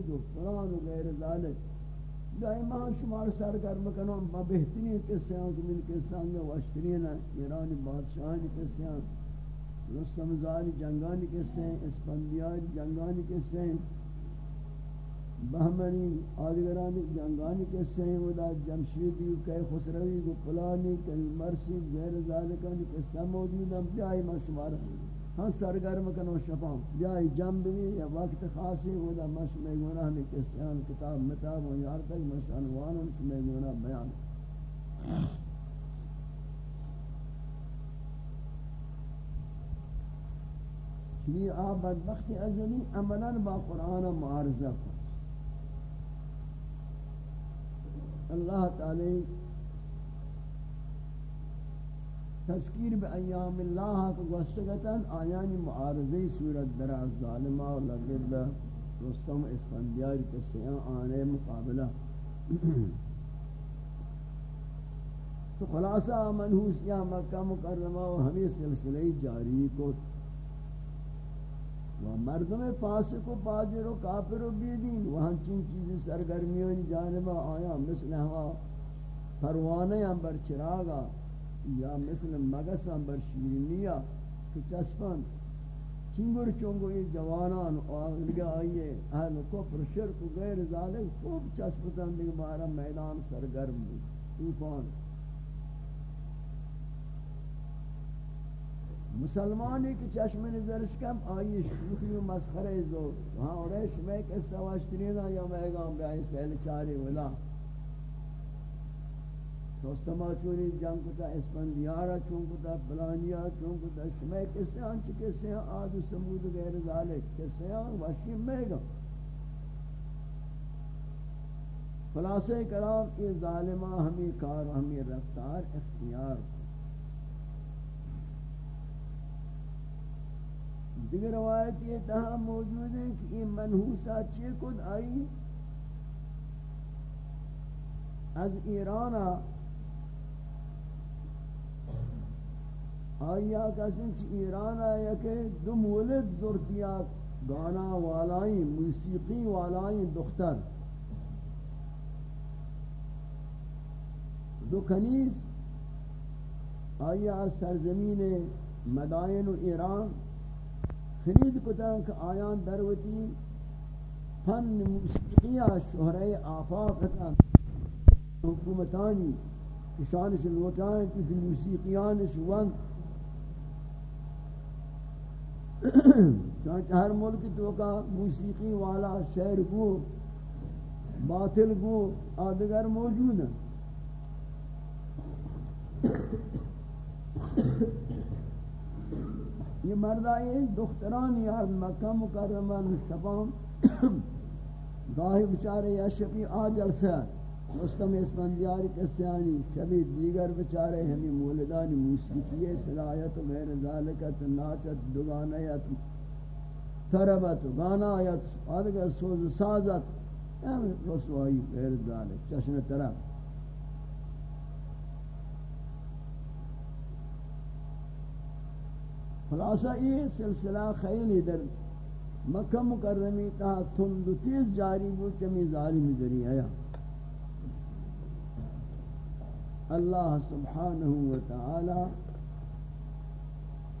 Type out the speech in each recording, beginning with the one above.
سمود و فلان و غیر ذالک دائما شمار سرگرم کنم با بہترین قصے ہیں کہ من قصے ہیں واشترین ایرانی بادشاہانی قصے ہیں رستم زاری جنگانی قصے ہیں اسپندیاری جنگانی قصے ہیں بہمنی آدگرانی جنگانی قصے ہیں ودا جمشیدی کئی خسروی کو پلانی کئی مرسی غیر ذالکانی قصہ موجود ہیں دائما شمار ہیں ہاں سرگرم کنو شفاں جائی جنب بھی یا وقت خاصی ہو دا مش میں گناہ میں کسیان کتاب متاب و یار تک مش عنوان میں گناہ بیان چمی آب بدبخت ازلی یعنی عملا با قرآن معارضہ کو اللہ تعالی تذکیر به ایام الله کو گستگتن آیانی معارضه صورت در از ظالمہ و لگد رستم اسفندیار کسیان آنے مقابلہ تو خلاصہ منحوس یا مکہ مکرمہ و ہمیں سلسلہ جاری کو و مردم فاسق و پاجر و کافر و بیدین وہاں چین چیزی سرگرمیوں جانبہ آیا مثل ہوا پروانے ہم بر چراغا یا مثل مگسان بر شیرینیا کہ چسپن چنگر چنگو یہ جوانان آگلگا آئیے اہل کفر شرک و غیر ذالک خوب چسپتن دیکھ بارا میدان سرگرم بود. توفان مسلمانی کی چشم نظرش کم آئی شوخی و مسخرہ زور وہاں اور شمیک اس سواشترینا یا میگام بیائی سیل چاری ولا. دوستما چونی، جنگ کتا اسپندیارا چون کتا فلانیا چون کتا شمی کسی آن چی کسی آن آد و سمود غیر ذالک، کسی آن وشی میگا خلاصے کرام یہ ظالمہ ہمیں کار ہمیں رفتار اختیار دیگر روایت یہ تہا موجود ہے کہ یہ منحوسہ چی کد آئی، از ایرانا آیا کسی چی ایران آیا کہ دو مولد زردیا گانا والائیں، موسیقی والائیں دختر. دو کنیز آیا از سرزمین مدائن و ایران خرید کتا کہ آیان دروتی فن موسیقیہ شہرہ آفاقتا حکومتانی کشانش لوٹائیں کہ موسیقیانش وند چانچہ ہر ملک تو کا موسیقی والا شعر کو باطل کو آدگر موجود ہیں یہ مردہ یہ دختران یاد مکہ مکرمہ شبان گاہی بچارے یا شفی آجل سے۔ مستم اسپندیاری کسیانی شبی دیگر بچارے ہمیں مولدانی موسیقی صلاحیت و غیر ذالکت ناچت دگانیت تربت گانایت، آدھگر سوز سازت ہمیں رسوائی غیر ذالک چشن طرف خلاصہ یہ سلسلہ خیلی در مکہ مکرمی تا تند تیز جاری بود چمی ظالمی ذریعہ اللہ سبحانہ و تعالی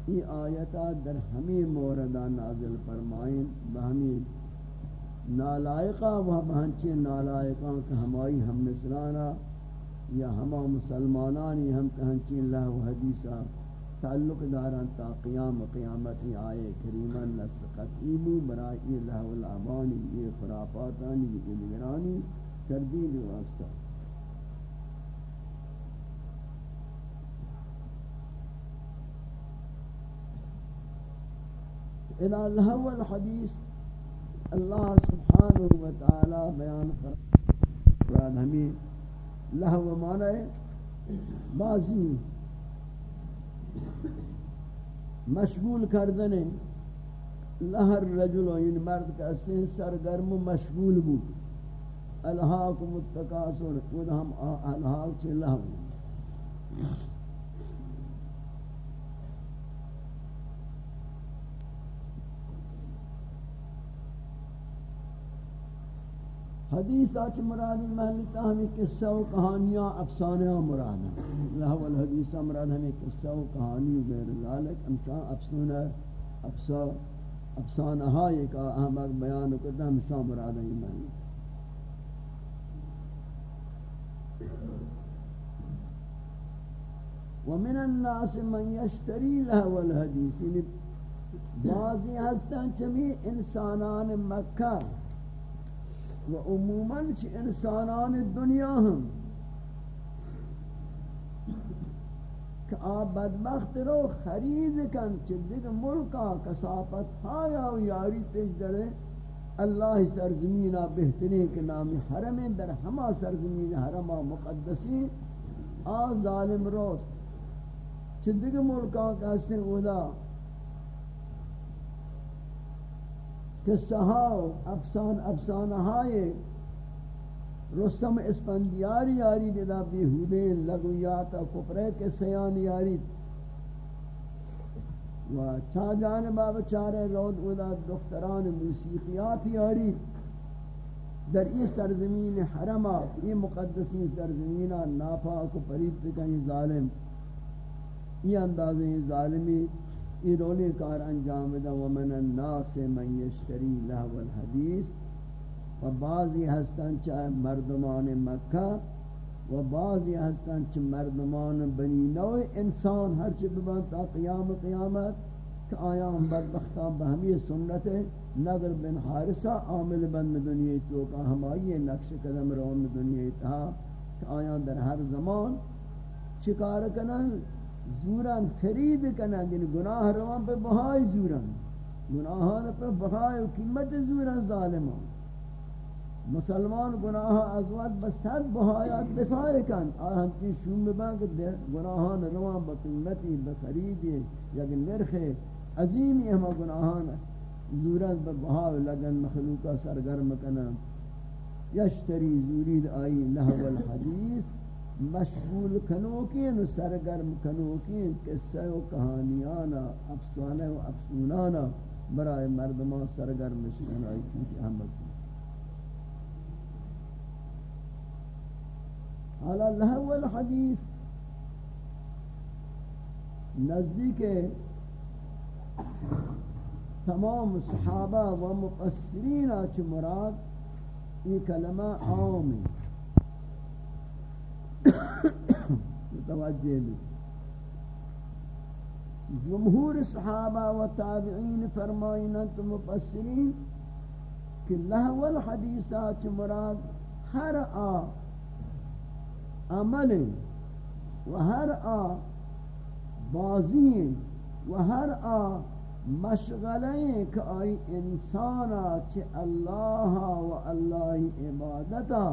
ای آیتا در ہمیں موردہ نازل فرمائیں بہمی نالائقہ و بہنچے نالائقہ کہ ہمائی ہم مثلانا یا ہما مسلمانانی ہم کہنچے اللہ و حدیثہ تعلق داران تا قیام قیامتی آئے کریمہ نسقت ایبو برائی اللہ والعبانی یہ خرافاتانی، یہ نگرانی تردید واسطہ۔ الى لهو الحديث اللہ سبحانہ و تعالی بیان کر قرآن ہمیں لہو معنی بازی مشغول کردنے لہر رجل و ان مرد کا سن سرگرم مشغول بود۔ الہاکم التکاسر خود ہم الہاک سے لہو۔ حدیث آچ مرادی محلیتا ہمیں قصہ و کہانیاں افسانہ مراد ہیں۔ لہو الحدیثہ مراد ہمیں قصہ و کہانی و غیر ذالک۔ امشان افسانہ افسانہ ہائی کا احمد بیان کرتا ہمشان مراد ہیں محلیتا ومن الناس من يشتري له الحديث بعضی ہستن چمی انسانان مکہ۔ و عموماً چھ انسانان دنیا ہم کہ آپ بدبخت رو خرید کن چھ دیکھ ملکا کسافت ہایا و یاری پیش درے اللہ سرزمینہ بہترین کے نام حرم در ہما سرزمین حرمہ مقدسی آ ظالم روت چھ دیکھ ملکا کسی اولا قصہ ہا افسان افسانہ ہائے رستم اسپندیاری یاری دیدا بیہودے لگویاتا کپرے کے سیان یاری۔ و چا جانبا بچارے رود اودا دختران موسیقیات یاری۔ در ای سرزمین حرمہ، ای مقدسی سرزمینہ ناپاک و پرید بکن ظالم۔ ای اندازیں ظالمی یہ رولی کار انجام دا ومن الناس من یشتری لہو الحدیث و بعضی ہستن چاہ مردمان مکہ و بعضی ہستن چاہ مردمان بنی نو انسان ہر چی ببن تا قیام قیامت کہ آیا ہم بدبختان بہمی سنت نظر بن حارسہ عامل بند دنیا تو کا ہمائی نقش قدم رون دنیا تھا کہ آیا در ہر زمان چکار کنن؟ زوران فرید کنن یعنی گناہ روان پہ بہائی زوران. گناہان پہ بہائی قیمت زوران ظالمان. مسلمان گناہ ازوات بسد بہایات دفاع کن. اور ہم کی شوم ببن کہ گناہان روان بقیمتی بخریدی یک نرخ عظیمی ہما گناہان زوران پہ بہائی لگن مخلوقہ سرگرم کنن. یشتری زورید آئی لہو الحدیث. مشغول کنوکین و سرگرم کنوکین، قصہ و کہانیانا، افسانہ و افسونانا برای مردمان سرگرم شکن آئی چونکہ احمد حالا لہو الحدیث نزدیک تمام صحابہ و مقصرین آچ مراد یہ کلمہ عام ہے متوجہ بھی جمہور صحابہ و تابعین فرمائینا تو مفسرین، کہ لہو الحدیثات مراد ہر آ عمل و ہر آ بازی و ہر آ مشغلیں کہ آئی انسانا چھ اللہ و اللہ عبادتا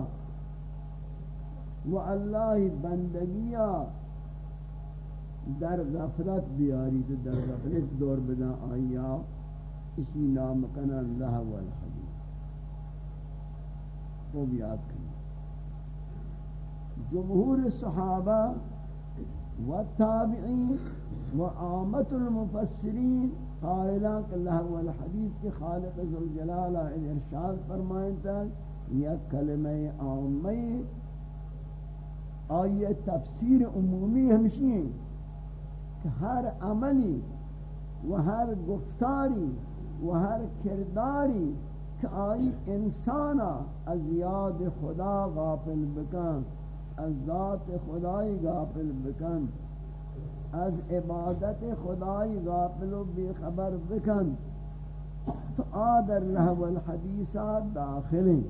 و اللہ بندگیا در غفلت بیاری تو در غفلت دور بدا آیا اسی نام کنا اللہ والحدیث وہ بھی یاد کریں جمہور صحابہ و تابعین و آمت المفسرین قائلان کہ اللہ والحدیث کے خالق ذوالجلالہ ارشاد فرمائیں تک یا کلمہ آمی آئیے تفسیر عمومی ہمشی ہیں کہ ہر عملی و ہر گفتاری و ہر کرداری کہ آئی انسانا از یاد خدا غافل بکن، از ذات خدای غافل بکن، از عبادت خدای غافل و بے خبر بکن. تو آدر لہو الحدیثات داخلیں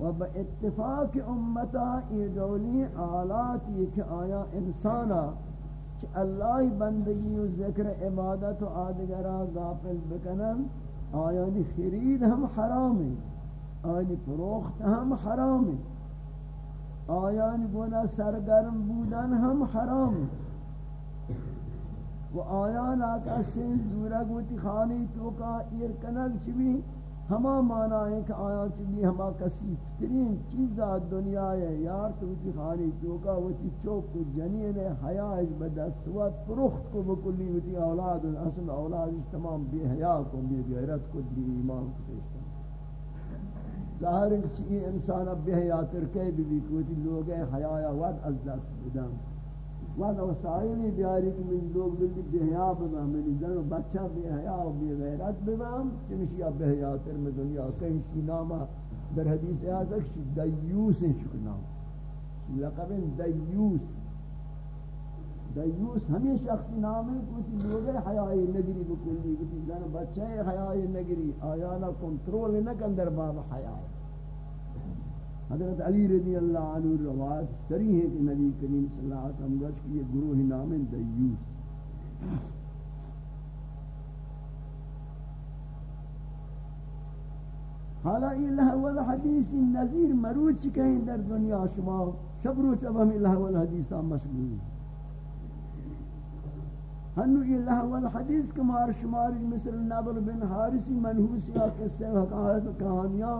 و با اتفاق امتا یہ دولی آلات یہ کہ آیا انسانا چھ اللہ بندگی و ذکر عبادت و آدگرہ غافل بکنن آیا نی خرید ہم حرام ہے آیا نی پروخت ہم حرام ہے آیا نی گونا سرگرم بودن ہم حرام ہے و آیا نا کسی گوتی خانی تو کا ایرکنک چوی ہما مانا ہے کہ آیا چلی ہما کسی ترین چیزا دنیا ہے، یار تو کی خالی چوکا وتی چوک کو جنین حیا اج بدسوات پرخت کو بکلی وتی اولاد اصل اولاد تمام بے حیا کو بے غیرت کو بے ایمان کو پیش ظاہر ہے کہ یہ انسان اب بے کے بھی بھی کوئی لوگ ہیں حیاء وقت از دست بدن۔ وقت وسائلی بیاری کہ من لوگ بلدی بے حیاء بگا منی زن و بچہ بے حیاء و بے غیرت بگام چنشی اب بے حیاء تر میں دنیا کہیں شی نامہ در حدیث آیات ہے کہ دیوس ہیں شکر نام. لقب دیوس. دیوس ہمیں شخصی نام ہے کچھ لوگ حیائی نگری بکلی کچھ زن بچے حیائی نگری، آیانا کنٹرول نہ کندر باب حیائی حضرت علی رضی اللہ عنہ روایت سری ہے کہ نبی کریم صلی اللہ علیہ وسلم گوش کہ یہ گروہ نام دیوس۔ حالا یہ لہو الحدیث نظیر مروچ کہیں در دنیا شما، شب روچ اب ہمیں لہو الحدیثہ مشغول ہیں۔ ہنو یہ لہو الحدیث کمار شماری مثل نبر بن حارسی منحوس یا قصے حقائق کہانیاں۔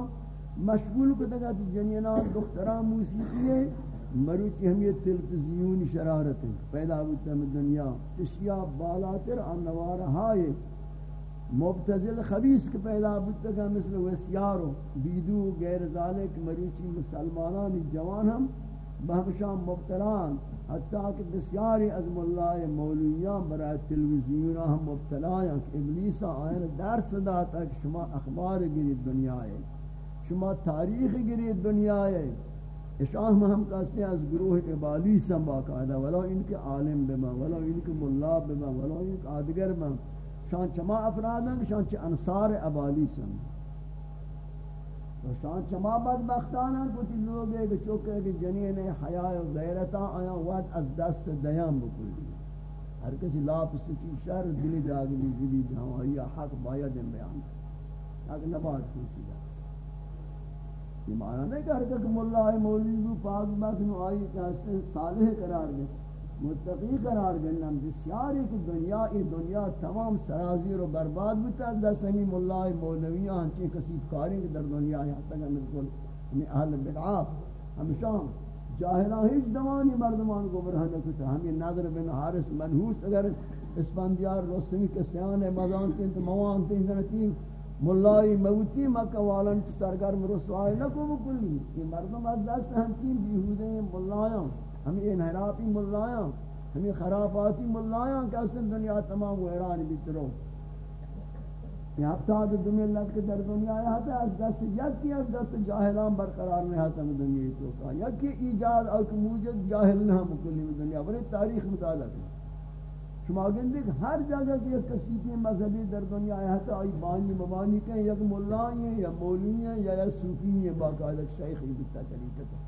مشغول کو دگا تو جنینہ دختران موسیقی ہے، مروچی ہم یہ تلفزیون شرارت ہے۔ پیدا ہوتا ہے دنیا۔ چشیا بالاتر آنوار ہائے مبتزل خبیص کے پیدا ہوتا ہے، مثل وسیارو بیدو غیر ذالک، مروچی مسلمانانی جوان ہم۔ بہمشان مبتلان۔ حتیٰ کہ بسیاری از مولای مولویان برای تلویزیون ہم مبتلا ہیں کہ ابلیس آئین درس داتا کہ شما اخبار گری دنیا ہے۔ شما تاریخ گری دنیا ہے اشاہ ہم کہتے ہیں از گروہ ابالی سم باقاعدہ ولو ان کے عالم بما ولو ان کے ملا بما ولو ان کے آدگر بما شان چما افراد ہیں، شان چ انصار ابالی سم۔ شان چما بدبختان ہیں، کچھ لوگ ہیں کہ چوکے کہ جنین حیاء و غیرتا آیا، وقت از دست دیان بکلی ہر کسی لاپ سچی شر، دلی داگلی دلی دہائی حق باید بیان۔ حق نباد خوشی دا یہ معنی نہیں کہ ہر کسی ملہ مولی پاک بس نو آئی کہ صالح قرار دے، متقی قرار گنم بسیاری کہ دنیا، ای دنیا تمام سرازیر و برباد بتا از دست ہمی مولای مولویان ہنچین کسی کاری کہ در دنیا ہے حتی کہ ملکل ہمیں اہل بدعات ہمیشہ جاہلان ہیچ زمانی مردمان کو برہنے کتا ہمیں نظر بن حارس منحوس اگر اسپندیار رستمی کسیان مزان تین، تو موان تین دنتین ملائی موتی مکہ والن سرگرم رسوائی لکو بکلی یہ مردم از دست ہمچین بیہودیں ملایاں. ہمیں انحرافی ملایاں. ہمیں خرافاتی ملایاں کہ اصل دنیا تمام ویران بیترو یہ ہفتہ دو ملت کے در دنیا آیا تھا، از دست یکی، از دست جاہلان برقرار نہیں آتا دنیا تو کا. یکی ایجاد اور موجد جاہل نہ مکلی دنیا. بڑی تاریخ مطالعہ ہے۔ شما گندے کہ ہر جگہ کی ایک کسی مذہبی در دنیا آیا تھا آئی بانی مبانی کہیں یک ملائیں ہیں، یا مولی ہیں، یا یا صوفی ہیں باقاعدہ شیخی بتا طریقہ تھا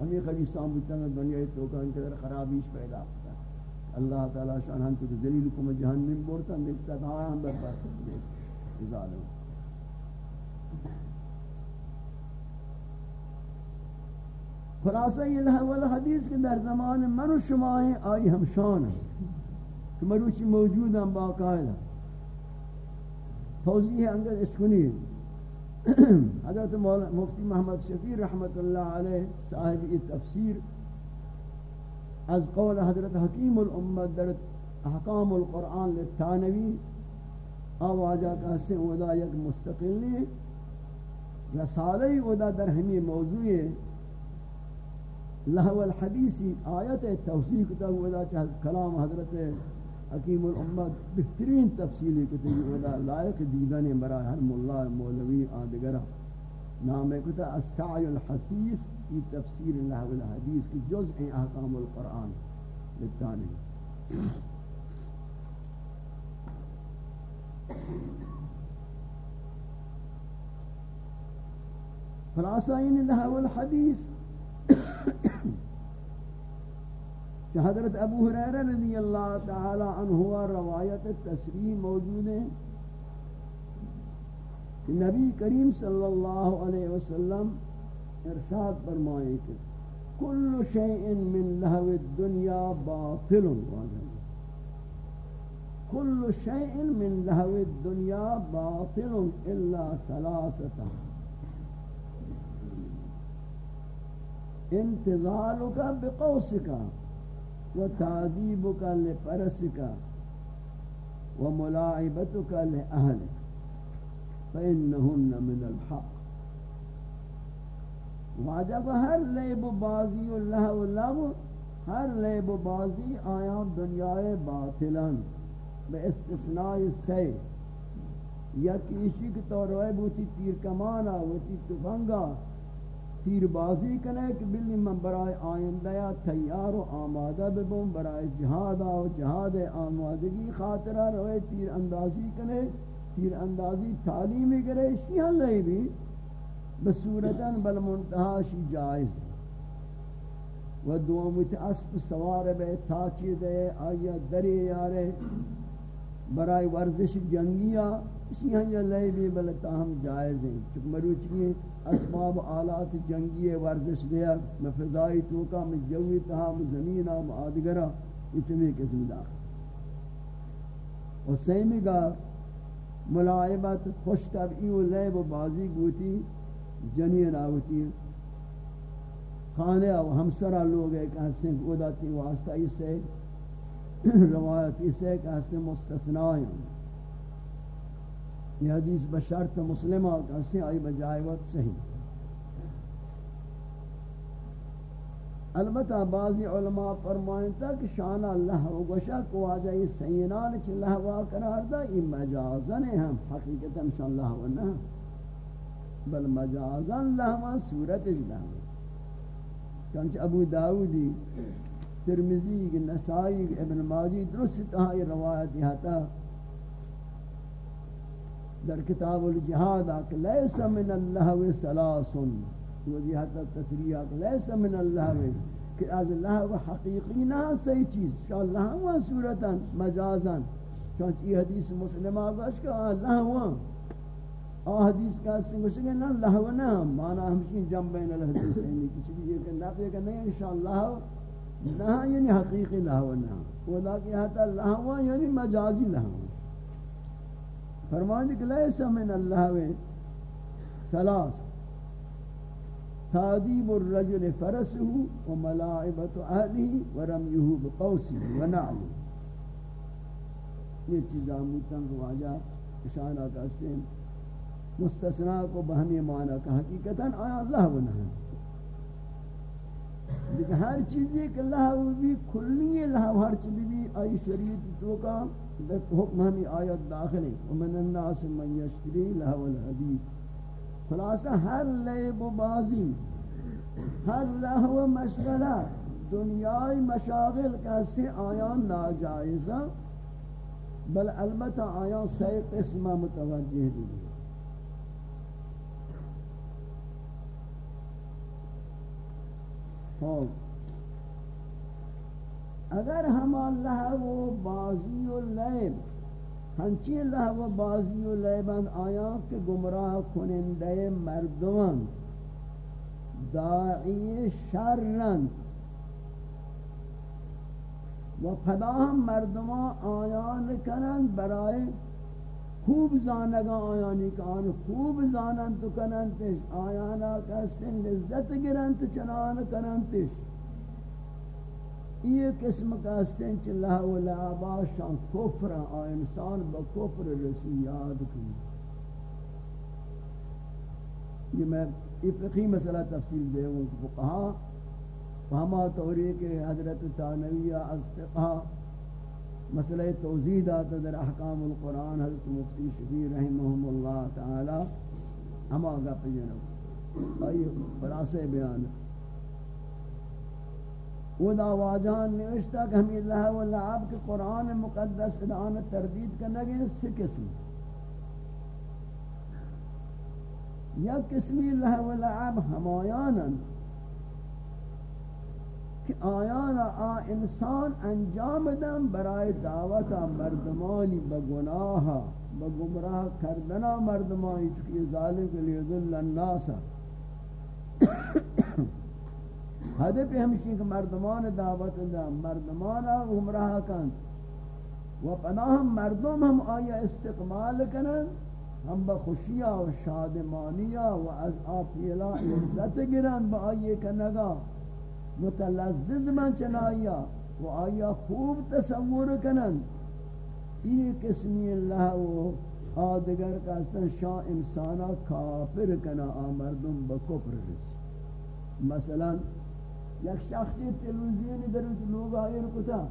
ہمیں خلیصان بودتا ہے دنیا توکا ان قدر خرابیش پیدا ہوتا ہے۔ اللہ تعالی شان ہم تو ذلیل کو جہنم بورتا ہے ایک صدا ہم برباد کرتے ظالم۔ خلاصہ یہ لہول حدیث کے در زمان من و شما ہیں، آئی ہم شان ہیں۔ کہ مروچی موجود ہیں باقاعدہ توضیح انگر اس کنی حضرت مفتی محمد شفیع رحمت اللہ علیہ صاحب یہ تفسیر از قول حضرت حکیم الامت در احکام القرآن للتانوی آوازہ کا حسن ودا یک مستقلی رسالی ودا در ہمی موضوع لہو الحدیثی آیت توثیق تا ودا چاہت کلام حضرت حکیم الامت بہترین تفصیلی کتی ودا لائق دیدن برای ہر مولا مولوی آدگرہ نام کتا السعی الحثیث کی تفسیر اللہ والحدیث کی جزء احکام القرآن۔ لتانی خلاصہ یعنی ان اللہ والحدیث کہ حضرت ابو حریرہ رضی اللہ تعالی عنہ روایت تصریح موجود ہے کہ نبی کریم صلی اللہ علیہ وسلم ارشاد فرمائے کہ کل شیء من لہو الدنیا باطل کل شیء من لہو الدنیا باطل الا ثلاثتا۔ انتظالک بقوسک وتعذيبك لفرسك وملاعبتك لأهلك فإنهن من الحق. واجہ کو ہر لیب و بازی اللہ و لغو، ہر لیب و بازی آیان دنیای باطلن بے استثناء سے یا کیشی کی تو روئے بوتی تیر کمانا، وتی تفنگا تیر بازی کنے کہ بلی من برای آئندہ یا تیار و آمادہ ببون برای جہاد و جہاد آمادگی خاطرہ روئے تیر اندازی کنے تیر اندازی تعلیمی کرے شیعہ لئی بھی بصورتاً بل منتحاشی جائز و دومت اسب سوار بے تاچی دے آیا دری یارے برای ورزش جنگیہ اسی ہاں لیے بھی بل تاہم جائز ہیں چک مروچ کی اسباب آلات جنگی ورزش دیا میں فضائی توکا میں جوی تاہم زمینہ آدگرہ یہ قسم داخل۔ اور سیمی گا ملائبت خوش طبعی و لیب و بازی گوتی جنین آوتی خانے و ہمسرہ لوگ ایک حسن گودا تی واسطہ اسے روایت اسے ایک حسن مستثنائی۔ یہ حدیث بشرط مسلمہ کسی آئی بجائیوت صحیح۔ البتہ بعضی علماء فرمائیں تا کہ شان اللہ و گوشا کو آجا یہ سینان چھ لہوا قرار دا، یہ مجازن ہم، حقیقتا شان اللہ و نہ۔ بل مجازن لہوا صورت لہوا چونچہ ابو داودی ترمزی نسائی، ابن ماجی درست تہا یہ روایت یہاں در کتاب الجہاد آکھ لیس من اللہ و سلاسن۔ وجہ حتی تصریح آکھ لیس من اللہ و کہ از اللہ و حقیقی نہ صحیح چیز شاء اللہ و ہاں صورتا، مجازا۔ چونچہ یہ حدیث مسلم آگوش کہ اللہ و آ ہاں۔ حدیث کا سنگوش کہ نہ اللہ و نہ مانا ہمشین جم بین الحدیث ہے کچھ بھی یہ کہ نفع کہ نہیں انشاءاللہ نہ یعنی, ہاں، یعنی حقیقی اللہ و نہ ولا کہ حتی اللہ و یعنی مجازی اللہ فرمانے کہ لیس من اللہ و سلاس. تعذیب الرجل فرسه وملاعبت اهله ورميه بقوسه ونعله یہ چیزاں متن کو آجا اشارہ کرتے ہیں. مستثناء کو بہمی معنی کا حقیقتا آیا اللہ و نہ لیکن ہر چیز ایک اللہ بھی کلی اللہ ہر چیز بھی آئی شریعت تو کا حکم ہمیں آیت داخل ہے ومن الناس من یشتری لہو الحدیث. خلاصہ ہر لیب و بازی، ہر لہو مشغلہ، دنیای مشاغل کیسے آیان ناجائزہ، بل البتہ آیان سی قسمہ متوجہ دی خوب اگر ہم اللہ و بازی و لیب، ہنچی اللہ و بازی و لیبان آیا کہ گمراہ کنندے مردمان داعی شرن و پداہم مردمان آیان کنند برای خوب زانگا آیانی کان خوب زانن تو کنن تش آیانا کسن لذت گرن تو چنان کنن تش۔ یہ قسم کا استن چ اللہ و لعبا شان کفر آ انسان با کفر رسی یاد کی یہ میں یہ فقہی مسئلہ تفصیل دے ہوں کہ فقہا، فہما توری کے حضرت تانویہ از فقہا مسئلہ توزید آتا در احکام القرآن حضرت مفتی شفی رحمہم اللہ تعالی، ہما گپ جنو۔ آئیے خلاصے بیان۔ ہے وہ دا واجہان نوشتا کہ ہمیں اللہ و لعب کے قرآن مقدس ادان تردید کرنے گئے سے قسم یا قسمی اللہ و لعب ہمایانا کہ آیانا آ انسان انجام دن برای دعوتا مردمانی بگناہا بگمراہ کردنا مردمانی چکی ظالم کے لیے ذل الناسا ہدف ہمشی کہ مردمان دعوت دا، مردمان گمراہ کن. و پناہ مردم ہم آیا استقبال کنن؟ ہم با بخوشیہ و شادمانیہ و از آفیلا عزت گرن با آئیے کنگا متلزز من چنائیا و آیا خوب تصور کنن؟ یہ قسمی اللہ و آدگر کا شاہ انسانا کافر کنا آمردم بکفر رسی مثلا یک شخصی تلویزیونی در لوگ آئیر کتا.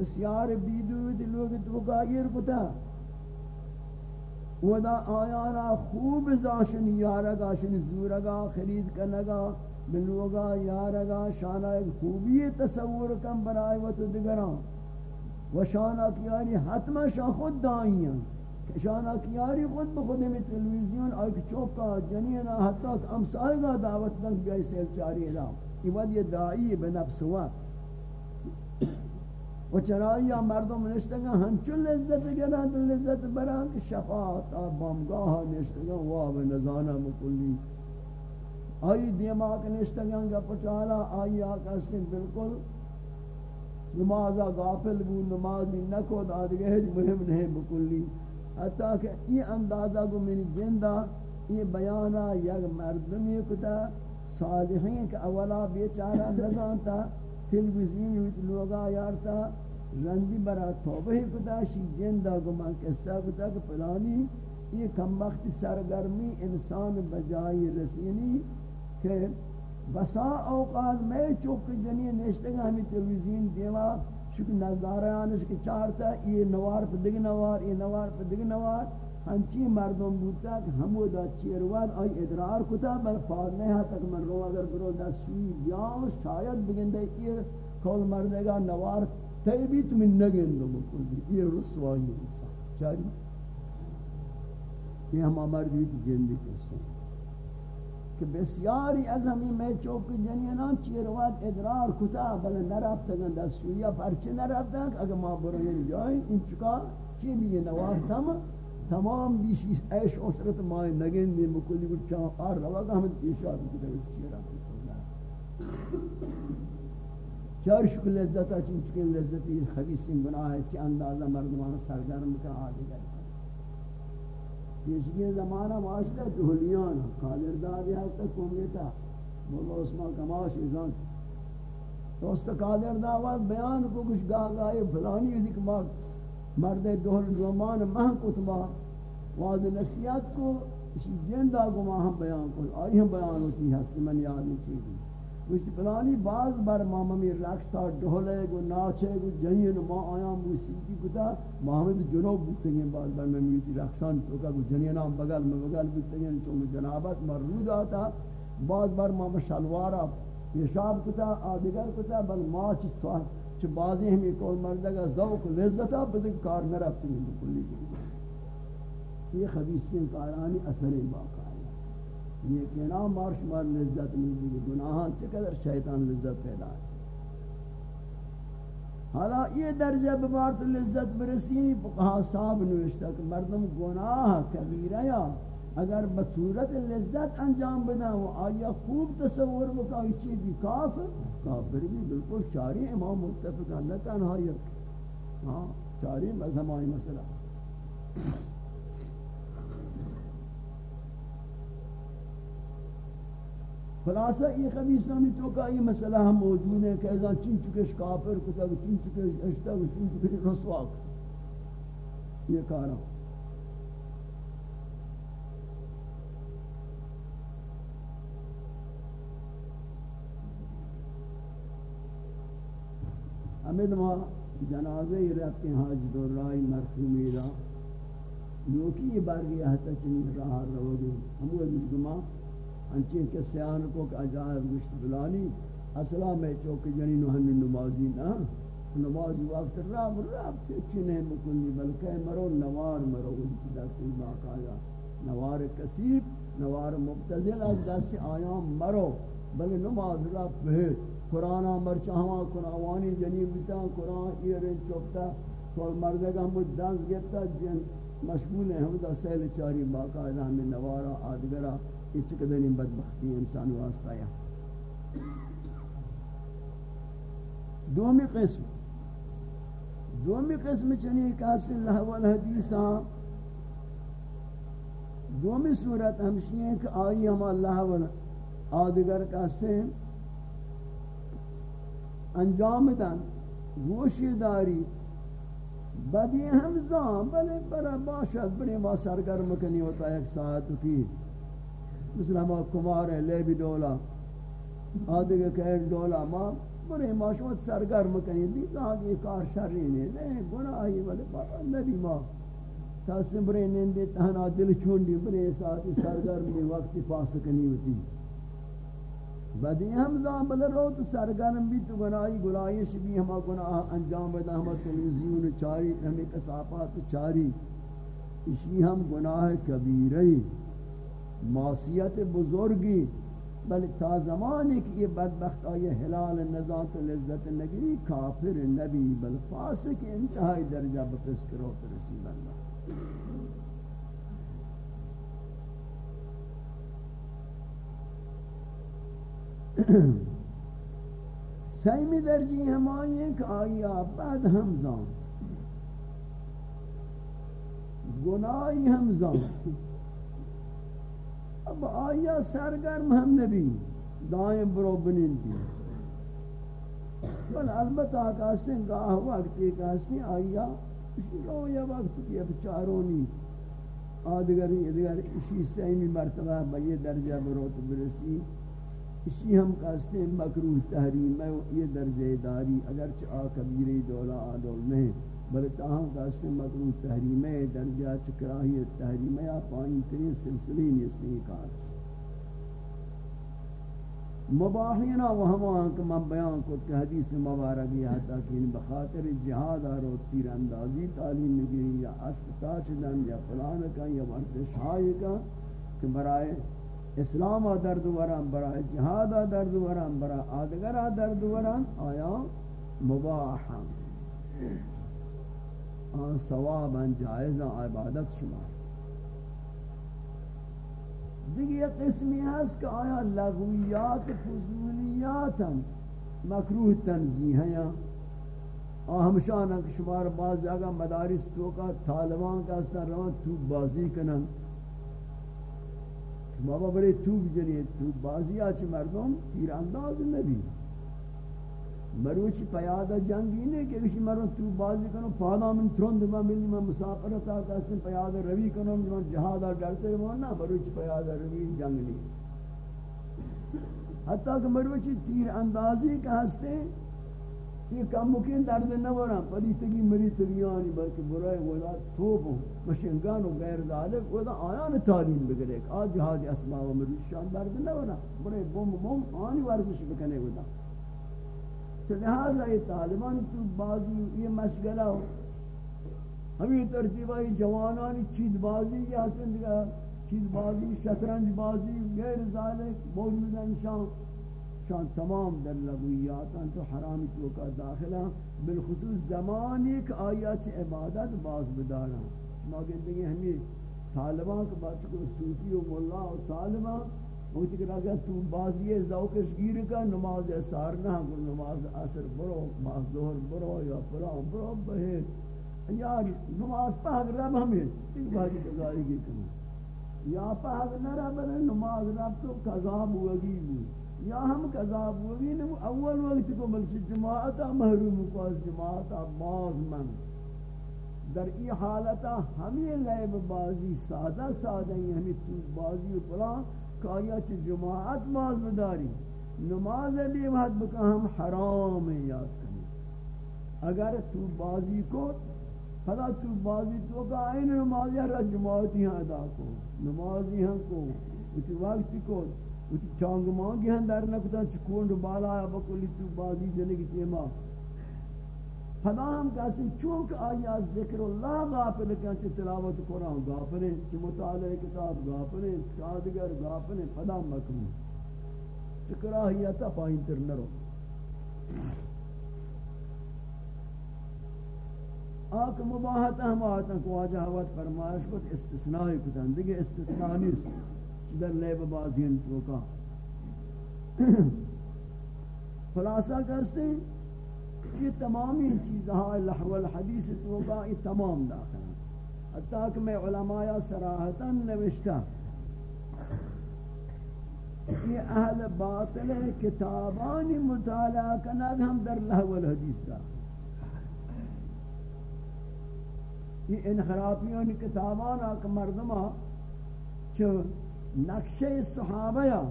وسیار بیدوید لوگ تو آئیر کتا. ودا آیانا خوب زاشن یارگا شن زورگا خرید کنگا بلوگا یارگا شانا ایک خوبی تصور کم برای و تو دگران. و شانا کیاری حتما شان خود دائیں شانا کیاری خود بخود میں تلویزیون آئی چوکا جنینا حتی امسائے گا دعوت تک بیائی سیل چاری دا یہ ود یہ دائی بنفس ہوا و چرائی مردم نشتگا ہنچو لذت گرا تو لذت بران شفاعت بامگاہ نشتگا واب نزانا مکلی آئی دیماغ نشتگا گا پچالا آئی آقا سے بالکل نمازا غافل بو نمازی نکو دادگے ہج مہم نہیں بکلی حتیٰ کہ یہ اندازہ کو میری جندہ یہ بیانہ یک مردمی کتا. صالحین کہ اولا بیچارہ نزانتا تلویزیون ہوئی لوگا یارتا، رندی برا توبہ کتا شی جندہ کو من قصہ کتا کہ پلانی یہ کم وقت سرگرمی انسان بجائی رسینی کہ بسا اوقات میں چوک جنی نشتگا ہمیں تلویزیون دیوا، شکر نظارہ آنش کہ چارتا، یہ نوار پہ دگ نوار، یہ نوار پہ دگ نوار ہنچی مردم بودتا کہ ہمو دا چیروان آئی ادرار کتا بل فار نہیں ہاں تک من رو اگر برو دا سوی بیاو، شاید بگندے یہ کول مردے گا نوار تیبی تمہیں نگندو بکل بھی یہ رسوائی انسان۔ چاری؟ یہ ہم مردی کی جندی کسے کہ بسیاری از ہمیں میں چوک جنینان چیروات ادرار کتا بل نرابتا گن دستویا پرچے نرابتا اگر ما برو یعنی جائیں ان چکا چی بھی یہ نوار تم تمام بیشی ایش اسرت مائی نگن دی مکلی گر چاہ آر روا گا ہمیں پیشا بھی کتا اس چیرا چار شکل لذتا چن چکے لذتی خبیصین گناہ ہے چی اندازہ مردمان سرگرم کا آدھگر پیشگی زمانہ معاشرہ جہلیان قادر دادی ہستا کومیتا مولا عثمان کماش ازان دوست قادر دعوت بیان کو کچھ گاہ گاہی فلانی ہے ادھک مرد دہل رومان مہن کتبا واضح نصیحت کو، اسی جندہ کو ہم بیان کو آئی ہم بیان ہوتی ہستی، من یاد نہیں چیزی کچھ پلانی باز بر ماممی رقصا ڈھولے گو، ناچے گو جہین ما آیاں موسیقی کتا محمد جنوب بکتگیں باز بر میں میتی رقصان چوکا گو جنینام بگل میں بگل بکتگیں چونکہ جنابت مرود آتا باز بر ماما شلوارا پیشاب کتا، آدگر کتا، بل ما چی سوال چی بازی ہمیں کول مردگا ذوق لذتا بدک کار نرفتی ہیں بکلی کی یہ خبیصین کارانی اثر باقا یہ کہ نام مارش مار لذت ملتی گناہاں چقدر شیطان لذت پیدا ہے حالا یہ درجہ ببارت لذت برسی فقہا صاحب نوشتا کہ مردم گناہ کبیرہ یا اگر بصورت لذت انجام بنا وہ آیا خوب تصور بکا چیز بھی کافر؟ کافر بھی بالکل چاری امام متفق اللہ تنہایت ہاں چاری مذہب مسئلہ خلاصہ یہ خبیثانی تو کا یہ مسئلہ ہم موجود ہے کہ ازاں چین چکش کافر کتا چین چکش اشتا چین چکش رسوا یہ کارا. حمد ما جنازے ہی رہتے ہیں حاج دور رائی مرحومی را۔ لوکی یہ بارگی آتا چنین راہ رو گے ہمو ابن جمعہ انچین کے سیان کو کہ اجائب گشت بلانی اصلا میں چوک جنی نوہن نمازی نا۔ نمازی وقت راب راب چچی نہیں مکنی بلکہ مرو نوار مرو انچی دستی باقایا نوار کسیب نوار مبتزل از دست آیام مرو، بلکہ نماز راب بہت قرآن آمر چاہواں قرآوانی جنی بیتا قرآن ایرن چوکتا کول مردے کا ہم دانس گیتا جن مشغول ہیں ہم دا سیل چاری باقاعدہ ہمیں نوارا آدگرہ یہ چقدر بدبختی انسان واسطہ یا دومی قسم دومی قسم چنی کاسی اللہ والحدیثہ دومی صورت ہمشی ہے کہ آئی ہم اللہ والآدگر کاسی انجام دن گوشی داری بدی ہم زام، بلے برا باشد بری ما سرگرم کنی ہوتا ایک ساعت کی مثل ہما کمار ہے لے بھی ڈولا آدھگے کہ دولا، ما برے ماشوت سرگرم کنی دی زاگ یہ کار شرری نہیں نہیں گناہی ولی بابا نبی ما. تاسم برے نندے تہنا دل چھوندی برے ساتھ سرگرم دی وقت پاس کنی ہوتی بدی ہم زام بل رو تو سرگرم بھی تو گناہی گناہیش بھی ہما گناہ انجام بدا ہما تلوزیون چاری، ہمیں کسافات چاری۔ اسی ہم گناہ کبیرہی معصیت بزرگی۔ بل تا زمانی کہ یہ بدبخت آئے حلال نظام و لذت نگری، کافر نبی، بل فاسق انتہائی درجہ بپس کرو رسول اللہ۔ سیمی درجی ہمائی ہیں کہ آیا بد ہمزان گناہی ہمزان اب آیا سرگرم ہم نبی۔ دائیں برو بنین دی۔ بل البتہ کہاستے ہیں گاہ وقت ایک کہاستے ہیں آیا رو یا وقت کی اب چارونی آدگری ادگر اسی سیمی مرتبہ بئی درجہ برو تو برسی۔ اسی ہم کہاستے ہیں مکروح تحریم ہے یہ درجہ داری اگرچہ آ کبیری دولا آدول نہیں بل تاہم کہاستے ہیں مکروح تحریم ہے درجہ چکراہی تحریم ہے آپ آئین ترین سلسلی نیستی کار مباحینا و ہمان کہ من بیان کو کہ حدیث مبارک یہ حتا کہ ان بخاطر جہاد آرو تیر اندازی تعلیم نگری یا اسب تاچ دن یا فلان کا یا ورزش ہائی کا کہ برائے اسلام درد ورم برای جهاد درد ورم برای آدگر درد ورم آیا مباح آن ثوابا جائزا عبادت شما. دیگه یک قسمی هست که آیا لغویات فضولیات هم مکروه تنزیه ہیں ہمشان کہ شمار بعض جگہ مدارس تو کا طالبان کا سر روان تو بازی کنن. بابا بڑے توب جنی توب بازی آچ مردم تیر انداز نبی مروچ پیادہ جنگی نہیں کہ کسی مردم توب بازی کنو پادا من ترند ما ملی من مسافرتا کسی پیادہ روی کنو من جہادہ ڈرتے مونا مروچ پیادہ روی جنگ نہیں حتیٰ کہ مروچ تیر اندازی کا ہستے یہ کم ممکن درد نہ ورا۔ پری تگی مری تگیانی بلکہ برائے ولا توب مشنگان و غیر ذالک۔ ولا آیان تعلیم بگرے آ جہاد اسماء و مری شان درد نہ ورا۔ برائے بم بم آنی ورزش بکنے ودا تو۔ لہذا یہ طالبان تو بازی، یہ مشغلہ ہو۔ ہمیں ترتیبہ جوانانی چید بازی یہ حسن دیگا چید بازی، شطرنج بازی، غیر ذالک، موجود انشان شان تمام در لغویاتان تو حرامی تو کا داخلہ، بالخصوص زمانی کہ آیات عبادت باز بدارا. ما کہتے ہیں ہمیں طالبان کے بات کو صوفی و مولا و طالبان وقتی کہ اگر تو بازی ذوقش گیر کا نماز اثار نہ کو نماز اثر برو، نماز ظہر برو یا فلان برو بہے یار نماز پاک رب ہمیں ایک بازی گزاری کی کرنا یا پاک نہ رب نماز رب تو قضا بوگی بود یا ہم کذاب ہوئی نو اول وقت کو بلکہ جماعتا محروم کو از جماعتا باز من۔ در ای حالتا ہمیں لیب بازی سادہ سادہ ہی ہمیں تو بازی و پلان کایا چھ جماعت باز بداری۔ نماز بھی وقت بکا ہم حرام یاد کریں۔ اگر تو بازی کو خدا تو بازی تو کا این نمازی ہر جماعتی ہیں ادا کو، نمازی ہم کو اسی وقت کو۔ وچ چانگ مانگی ہن در نکتا چکون رو بالا آیا بکلی تو بازی جنے کی تیما. پدا ہم کہتے ہیں چونکہ آیا ذکر اللہ غافل کیا چھ تلاوت قرآن غافل ہیں چھ مطالعہ کتاب غافل ہیں شادگر غافل ہیں پدا مکمون اکراہیتا پائن تر نرو. آک مباحت ہم آتا کو آجا حوات فرمایش کو استثنائی کتن دیکھے استثنائی در لیب بازین تو خلاصہ کرتے ہیں یہ تمامی چیزہاں لحو الحدیث تو کا یہ تمام داخل ہیں۔ حتیٰ کہ میں علماء سراحتا نوشتا یہ اہل باطل کتابانی مطالعہ کنگ ہم در لحو الحدیث داخل یہ انخرافیون کتابان آکھ مردمہ چھو نقشہ صحابہ یا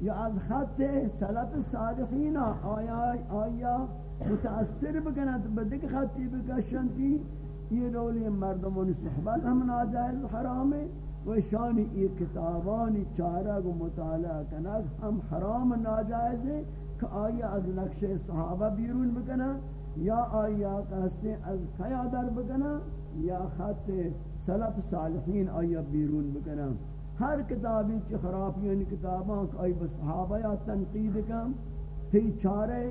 یا از خط سلف صالحین آیا آیا متاثر بکنند بدک خطی بکشنتی یہ رولی مردمان صحبت ہم ناجائز حرام ہے و شانی یہ کتابانی چارہ کو مطالعہ کنک ہم حرام ناجائز ہے کہ آیا از نقش صحابہ بیرون بکنا یا آیا کہستے از خیا در بکنا یا خط سلف صالحین آیا بیرون بکنا ہر کتابی چی خرافیان یعنی کتاباں کہ آئی بصحابہ یا تنقید کم تی چارے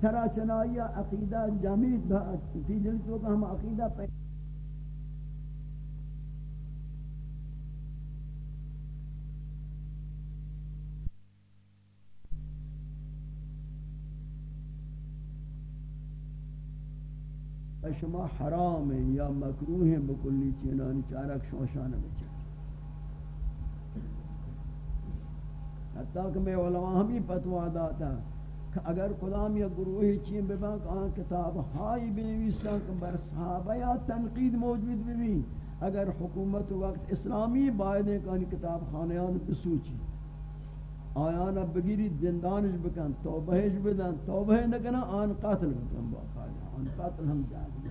ترا چنائی عقیدہ جامید تی جلتوں کا ہم عقیدہ پیدا شما حرام ہیں یا مکروہ ہیں، بکلی چینانی چارک شوشانہ بچے۔ حتیٰ کہ میں علماء ہمیں پتوا داتا کہ اگر قدام یا گروہی چین ببانک آن کتاب ہائی بنویسان کہ بر صحابہ یا تنقید موجود بھی اگر حکومت وقت اسلامی باید کہ آن کتاب خانیان بسوچی۔ آیانا بگیری زندانش بکن، توبہش بدن، توبہ نکنا آن قاتل بکن باقاعدہ آن قاتل ہم جائز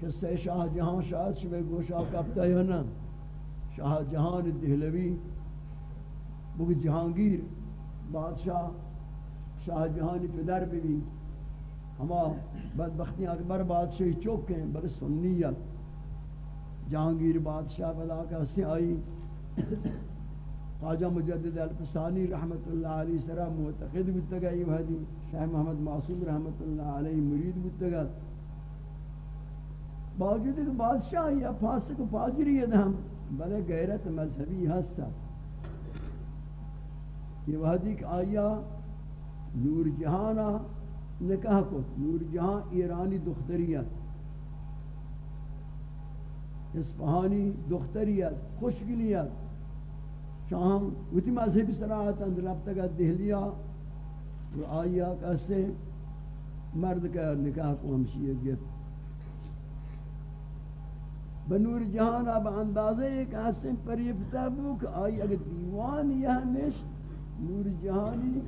قصہ شاہ جہاں شاہد شبہ گوشا کبتا ہے نا شاہ جہان دہلوی بگ جہانگیر بادشاہ، شاہ جہان پدر بھی ہما بدبختی اکبر بادشاہی چوکیں بر سنیت۔ جہانگیر بادشاہ بلا کا سے آئی۔ خواجہ مجدد الفسانی رحمت اللہ علیہ سرا معتقد بتگا یہ حدی شاہ محمد معصوم رحمت اللہ علیہ مرید بتگا باوجود کہ بادشاہ یا فاسق و فاجری ہے ہم بلے غیرت مذہبی ہستا یہ وحدی کہ آیا نور جہانا نکاح کو نور جہاں ایرانی دختریت اسپہانی دختریت خوشگلیت شام وتی مذہبی صلاحات اندر اب تک دہلیا و آیا کسے مرد کا نکاح کو ہمشی گفت بنور جہان اب اندازے ایک حسن پریفتا بو کہ آئی اگر دیوان یہ نشت، نور جہانی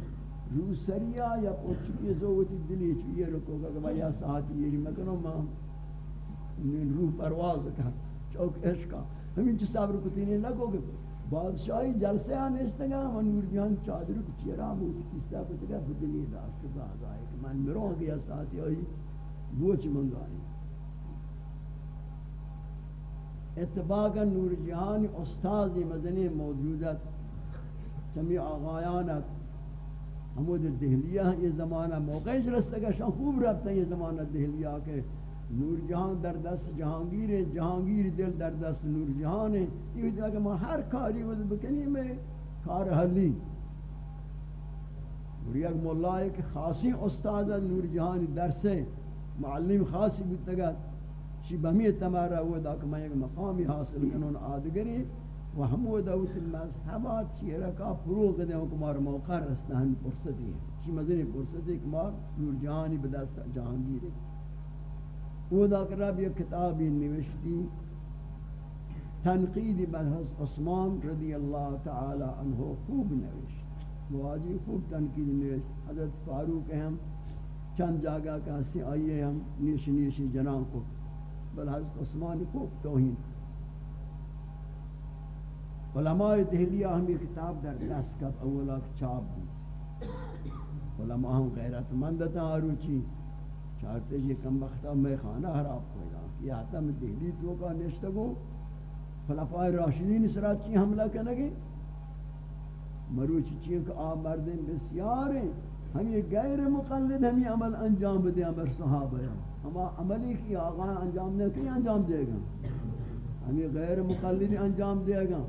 رو سریا یا پوچکی زوتی دلی چوئے رکو گا کہ یا ساعتی یہ مکنو ماں روح پرواز کا چوک عشقا ہمیں چی صبر کتی نہیں لگو گے بادشاہی جلسے آنشتگا و نور جہان چادر کو چیرا موچ کسا کتگا بدلی داشت باز آئے کہ من مروں گیا ساعتی آئی بوچ منگائی اتباقا نور جہان استاذ مدنی موجودت چمی آغایانت حمود دہلیہ یہ زمانہ موقع رستگا شان خوب رابطہ یہ زمانہ دہلیہ کے۔ نور جہان در دست جہانگیر ہے، جہانگیر دل در دست نور جہان ہے۔ یہ دیکھا کہ میں ہر کاری ود بکنی میں کار حلی۔ اور یک مولا ہے خاصی استاد نور جہان درس ہے۔ معلم خاصی بودتگا شی بہمی تمارا ہوا دا کہ میں یک مقامی حاصل کنون آدگری و ہمو دوت مذہبات چیرہ کا فروغ دے ہوں کمار موقع رستان پرسدی ہے شی مزنی پرسدی کمار نور جہانی بدست جہانگیر ہے وہ دا کر رب یہ کتابی نوشتی، تنقید بحث عثمان رضی اللہ تعالی عنہ خوب نوشت۔ واجی خوب تنقید نوشت۔ حضرت فاروق ہم چند جاگہ کا سے آئیے ہم نیش نیشی جنان کو۔ بل حضرت عثمان خوب توہین۔ علماء دہلیہ ہم کتاب در دست کب اولا چاپ بود علماء ہم غیرت مندتا آروچی۔ چاہتے یہ کم وقتا میں خانہ حراب پیدا یہ آتا میں دہلی تو کا نشتگو خلفاء راشدین سرات چی حملہ کنگے مروچی چیئے کہ آپ مردین بسیار ہیں۔ ہم یہ غیر مقلد ہمیں عمل انجام دے امر صحابہ ہیں ہم عملی کی آغا انجام دے کی انجام دے گا؟ ہمیں غیر مقلد انجام دے گا۔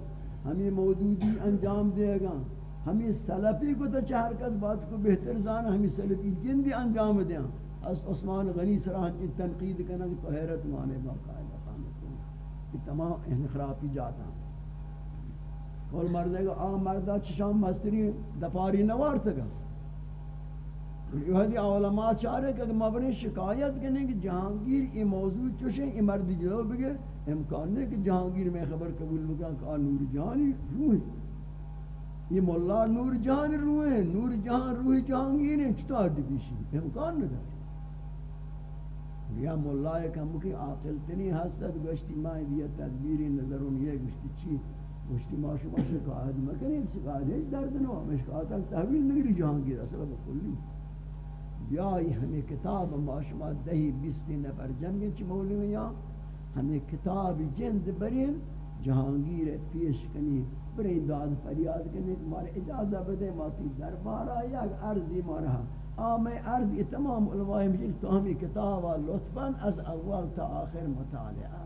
ہمیں مودودی انجام دے گا۔ ہمیں سلفی کو تو چہر کس بات کو بہتر زانا ہمیں سلفی جندی انجام دے ہاں۔ اس عثمان غنی سراہ کی تنقید کرنا تو حیرت مانے باقاعدہ قانون تمام انخرافی جاتا ہاں۔ کول مردے گا، آ مردہ چشام مستری دپاری نوارتا گا۔ یہ حدی علماء چارے کہ مبنی شکایت کرنے کہ جہانگیر یہ موضوع چوشیں یہ مرد جو بگر، امکان نہیں کہ جہانگیر میں خبر قبول بکن کہ نور جہانی روح یہ مولا نور جہان روح ہے، نور جہان روح جہانگیر ہے چطور دیشی امکان نہیں یا مولا ایک ہم کی عاقل تنی حسد گشتی ماں دیا تدبیری نظرون یہ گشتی چی؟ گشتی ما شما شکایت مکنی شکایت ہے درد نو ہمیں شکایت تحویل نگری جہانگیر، اصلا بکلی بیائی، ہمیں کتاب ما شما دہی بیستی نفر جمگی چی مولوی یا؟ ہمیں کتاب جند برین، جہانگیر پیش کنی، برین داد فریاد کنی تمہارے اجازہ بدے ماتی دربارا یا عرضی مارا۔ آمیں عرض یہ تمام علماء مجھے تو ہمیں کتابہ لطفاً از اول تا آخر مطالعہ۔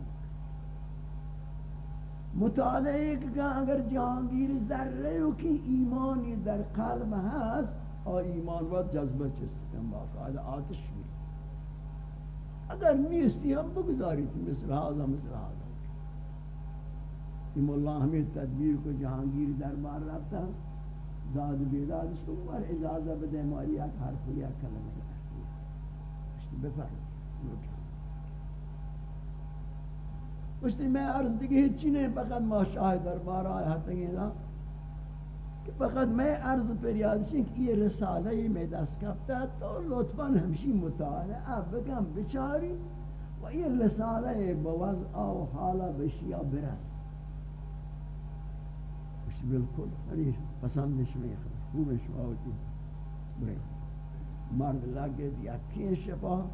مطالعہ کہ اگر جہانگیر ذرے کی ایمانی در قلب ہست اور ایمان و جذبہ چستکن باقاعدہ آتش بھی۔ اگر نیستی ہم بگزاری تھی، مثل حاضر مثل حاضر۔ ام اللہ ہمیں تدبیر کو جہانگیر دربار رہتا داد بیداد اس کو مار اجازہ بدے ماری ایک حرف یا کلمہ بفرم۔ اس میں عرض دیگه، ہیچی نہیں، فقط ما شاہد دربار آیا ہے که فقط من عرض پریادشین که یه رساله می دست کفته تا لطفا همشی مطالعه بگم بچاری و این رساله به وضع و حالا بشیا برس خوش بالکل فریش پسند شمی خوب شما وکی بره مرد لگت یکی شفا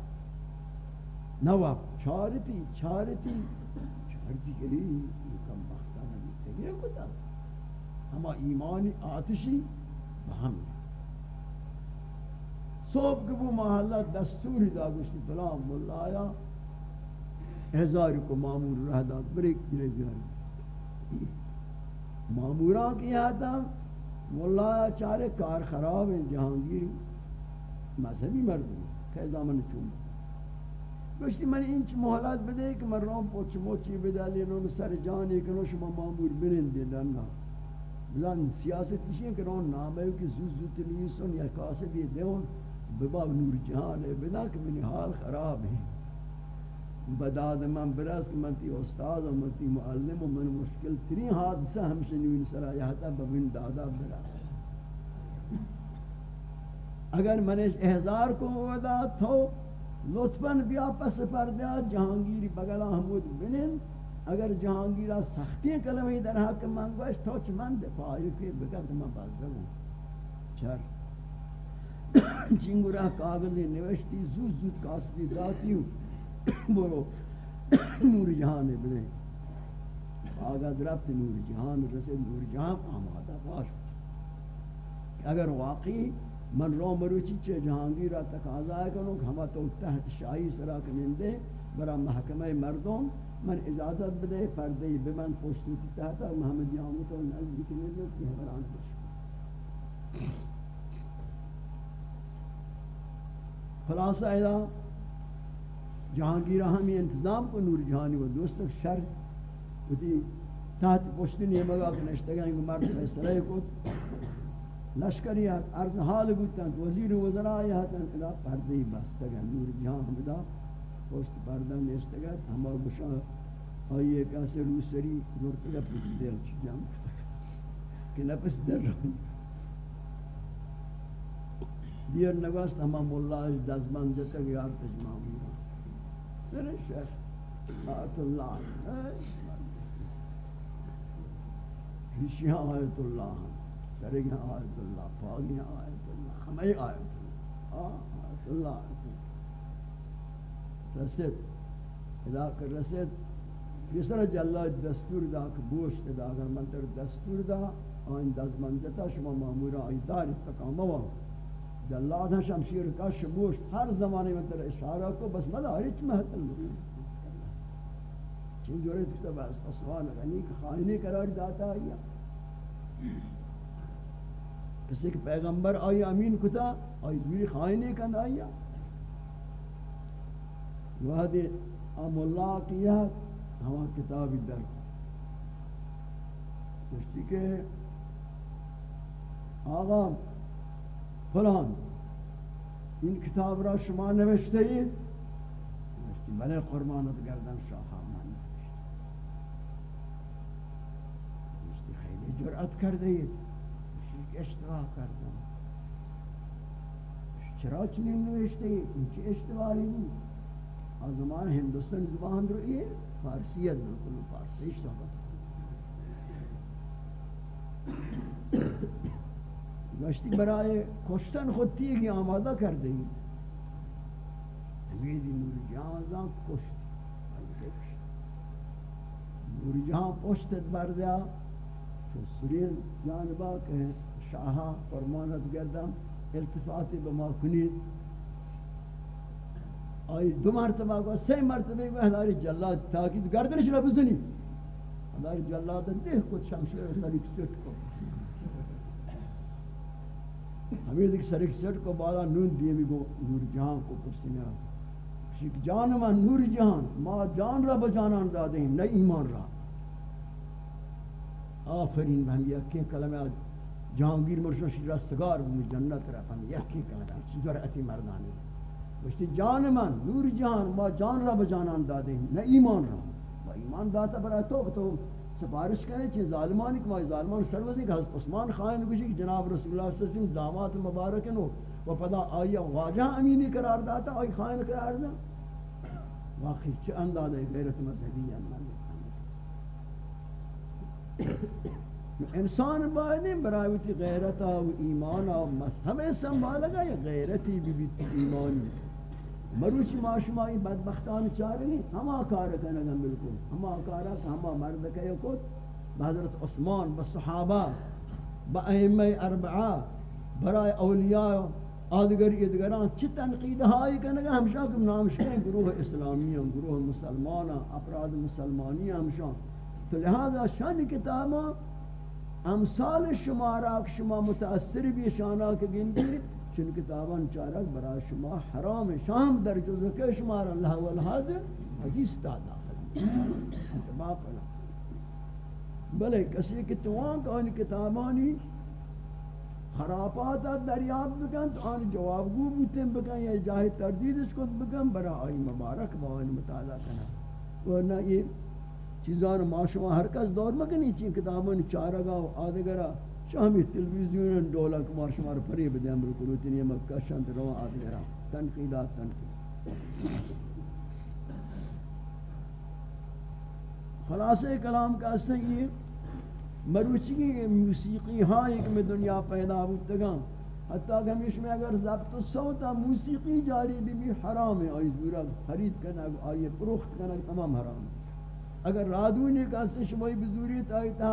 نواب چارتی چارتی چارتی گلی یکم بختانه بیتگه کتا ہما ایمان آتشی بہم صوب کے وہ محلہ دستوری دا گوشتی فلان ملا آیا۔ ہزار کو معمور رہ دا بریک دلے بیاری معموران کی آتا ملا آیا، چارے کار خراب ہیں، جہانگیر۔ مذہبی مردم کہ من چون گوشتی من انچ محلات بدے کہ من رام پوچ موچی بدے لینون سر جانی کنو شما معمور بنندے دننا لن سیاست کشی کہ رون نام ہے کہ زو زو تنویسون یا کاسے بھی دیون بباب نور جہان ہے، بنا کہ منی حال خراب ہے۔ بداد من برس کہ من تی استاد و من تی معلم و من مشکل ترین حادثہ ہمشہ نوین سرایہتا ببین دادا برس اگر منش احزار کو ودا تو لطفاً بیا پس پردیا جہانگیری بگلا حمود بنن۔ اگر جہانگیرہ سختی کلمہ در حق منگوش تو چھ من دفاعی کے بکر من بازدہ ہوں۔ چر۔ چنگورہ کاغذی نوشتی زود زود کاستی داتی ہوں۔ برو۔ نور جہان بلے کاغذ رفت نور جہان رسے نور جہان آمادہ باش۔ اگر واقعی من رو مروچی چے جہانگیرہ تقاضا ہے کہ ہمیں تو تحت شاہی سرا کنندے، برا محکمہ مردوں من اجازت بدے پردے بمن پوشتی تحت محمد یامت و نزدیک نزدیک کی حبران پوش خلاصہ ایدہ جہانگیرہ ہمیں انتظام کو نور جہانی و دوستک شر. ہوتی تحت پوشتی نہیں مگا کہ نشتگاہیں کو مرد فیصلہ کو لشکریات عرض حال بودتاں وزیر وزراء یہاں تن پردے بستگاں نور جہان ہمدہ پشت پردہ نیستگت ہما گشا آئیے کاسے رو سری دور کلا پوچھ دل چی جام کہ نفس در رہا دیر نگاست ہما مولا اج دزمان جتا گیار تجمع ہوا در شیخ آیت اللہ ہشیاں آیت اللہ سرگیاں آیت اللہ پاگیاں آیت اللہ ہمیں آیت اللہ آیت اللہ رسد ادا کر رسد کس طرح جی جلال دستور دا کہ گوشت دا، اگر من تر دستور دا، آئین دست منجتا شما معمورا آئی داری تکام ہوا. جی جلال ہاں شمشیر کا شموشت ہر زمانے میں تر اشارہ کو بس مدہ ہیچ محتل لگی چین جوڑے تکتا بس پسوان غنی کہ خائنی قرار داتا آئیا کسی کہ پیغمبر آئی امین کتا، آئی دوری خائنی کند آئیا وحدی ام اللہ ہوا کتابی در کشتی کہ آقا فلان این کتاب را شما نوشته اید؟ نوشتی بله قربانت گردن شاها من نوشتی. خیلی جرأت کرده نوشتی اشتباه کردم. چرا چنین نوشته اید؟ این اشتباهی زمان هندوستان زبان رو این فارسیت بلکل فارسیش صحبت گشتی برای کشتن خود تیگی آماده کرده اید امیدی نور جهان کشت۔ نور جهان پشتت بردیا چو سرین جانبا کہ شاہا فرمانت گردم التفاتی بما کنید۔ آئی دو مرتبہ کو سی مرتبہ کو ہداری جلاد تاکید گردنش را بزنی. ہداری جلاد دیکھ کچھ شمشیر سری کسٹ کو. ہمیں دیکھ سرک سٹ کو بالا نون دیئے بھی گو، نور جہان کو پشتی میں شک جان من نور جہان، ما جان را بجانان دادے ہیں نئی ایمان را. آفرین ہم یکی کلمہ جہانگیر مرشن شی رستگار ہوں جنت را ہم یکی کلمہ. چی جرعتی مردانی. پشتی جان من نور جہان ما جان را بجانان دادے ہیں نئی ایمان را با ایمان داتا برای تو تو سفارش کرے چھ ظالمانی کہ مائی ظالمان سروزی کہ حضرت عثمان خائن گوشی کہ جناب رسول اللہ صلی اللہ علیہ وسلم زامات مبارک نو و پدا آیا واجہ امینی قرار داتا آئی خائن قرار دا واقعی چھ اندازہ غیرت مذہبی ہے انسان باید برای غیرت و ایمان و مذہب سنبھالا یا غیرتی بھی بھی ایمانی مروچی ما شما این بدبختان چاری ہما کار کنگا بالکل ہما کارا ہما مرد کہے کت بحضرت عثمان با ائمہ اربعہ برای اولیاء آدگر ادگران چی تنقید ہائی کنگا ہمشا کم نامشکیں گروہ اسلامی گروہ مسلمان افراد مسلمانی ہمشا تو لہذا شان کتابا امثال شمارا شما متاثر بھی شانا کے چن کتابان چارک برای شما حرام شام در جزو که شما را اللہ والحاد حدیث تا داخل انتباق اللہ بلے کسی کہ توان کہ آن کتابانی خرافات دریاب بکن تو آن جواب گو بوتیں بکن یا جاہی تردیدش کت بکن برا آئی مبارک با آن مطالعہ کنا ورنہ یہ چیزان ما شما ہر کس دور مکنی چین کتابانی چارگا و آدگرہ شامی تلویزیون دولا کمار شمار پری بدے امر کروتنی مکہ شانت رو آدگرہ تنقیدات تنقید خلاصہ کلام کا اصلا یہ مروچی موسیقی ہاں ایک میں دنیا پیدا ہوتگاں حتیٰ کہ ہمیش میں اگر ضبط و صوتا ہاں، موسیقی جاری بھی بھی حرام ہے۔ آئی زورا خرید کرنا آئی پروخت کرنا، تمام حرام ہے۔ اگر رادونی کا سے شمائی بزوریت آئی تا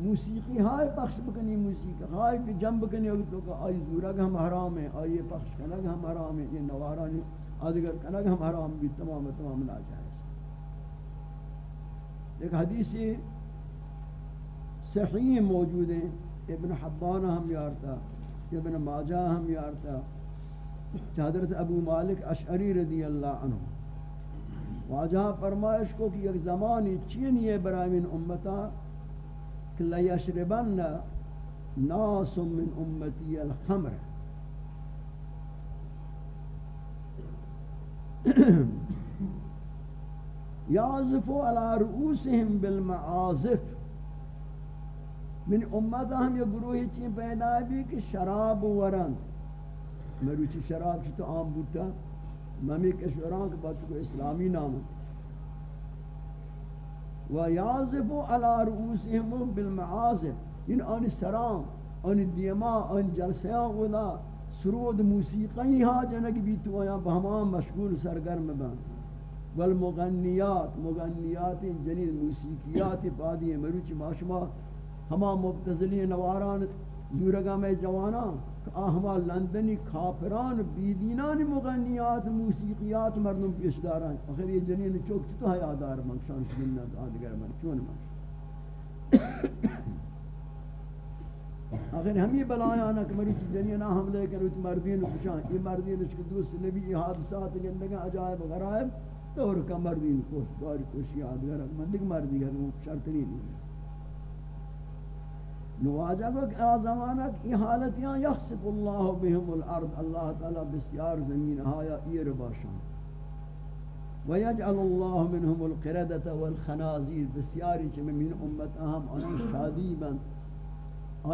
موسیقی ہائے پخش بکنی، موسیقی ہائے کہ جنب بکنی تو کہ آئی زورگ ہم حرام ہے آئی پخش کنگ ہم حرام ہے یہ نوارانی آدھگر کنگ ہم حرام بھی تمام تمام ناجائز ایک حدیث صحیح موجود ہیں، ابن حبان ہم یارتا ابن ماجہ ہم یارتا حضرت ابو مالک اشعری رضی اللہ عنہ، واجہ فرمائش کو کہ ایک زمانی چین یہ برای من امتا لیشربن ناس من امتی الخمر یعزفو على رؤوسهم بالمعازف من امت ہم یہ گروہی چین پیدا بھی کہ شراب ورن مروچی شراب چی تو عام بوتا ممی کشوران کے بعد کو اسلامی نام ہے و یعزف علی رؤوسهم بالمعازف یعنی ان ان سرام ان دیما ان جلسیاں ودا سرود موسیقی ہا جنگ بھی تو یا بہمان مشغول سرگرم بن. والمغنیات، مغنیات جنید موسیقیات پادی مروچ ماشما ہما مبتزلی نوارانت زورگا میں جوانان ہما لندنی کافران بیدینان مغنیات، موسیقیات مردم پیش داران آخر یہ جنین چوک چطا ہے آدار من؟ شان سنت آدگر من؟ چون من؟ آخر ہم یہ بلائیں آنا کہ مری جنین حملے کر اس مردین خوشان۔ یہ مردین اس کے دوست نبی یہ حادثات گندگا عجائب غرائب، تو کا مردین خوش داری خوشی، آدگر من؟ دیکھ مردی ہے وہ شرط نہیں۔ نواجہ کو کہ آزمانہ کی حالتیاں یخصف اللہ بهم الارض، اللہ تعالی بسیار زمین آیا ایر باشان ويجعل الله منهم القردة والخنازير بسیاری چھ من امت اہم آیا شادی بند،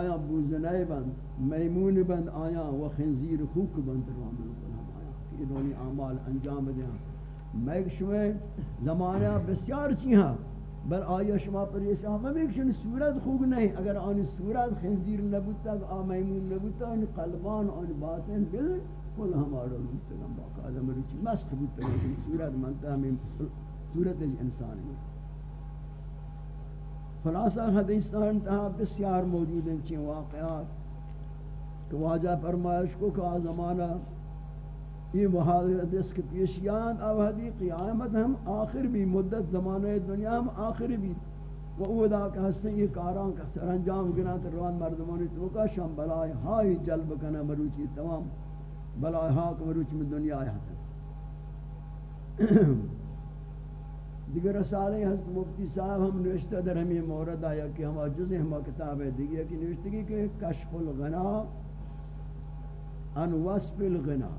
آیا بوزنائی بند، میمون بند، آیا و خنزیر خوک بند روان بلکل ہم آیا کہ انہوں نے اعمال انجام دیں میں شما زمانہ بسیار چی ہاں بل آیا شما پریشان میں ایک صورت خوب نہیں، اگر آن صورت خنزیر نبود نبوتا آ میمون نبوتا ان قلبان ان باطن، بل کل ہمارا لوٹتا گم باقا آدم روچی مسخ بوتا گم صورت منتا ہمیں صورت انسان ہے۔ خلاصہ حدیث انتہا بسیار موجود ہیں، چین واقعات۔ کہ واجہ فرمائش کو کہ آ زمانہ یہ محاضرت اس کے پیشیان اوہدی قیامت ہم آخر بھی مدت زمانہ دنیا ہم آخر بھی و اودا کہ ہستن یہ کاران کا سر انجام گنا تو روان مردمانی توکا شام بلائے ہائی جلب کنا مروچی تمام بلائے ہاک مروچی میں دنیا آیا تھا۔ دیگر رسالے حضرت مفتی صاحب ہم نوشتہ در ہمیں مورد آیا کہ ہم جزیں ہم کتاب ہے دیگر کہ نوشتگی کہ کشف الغنا ان وصف الغنا۔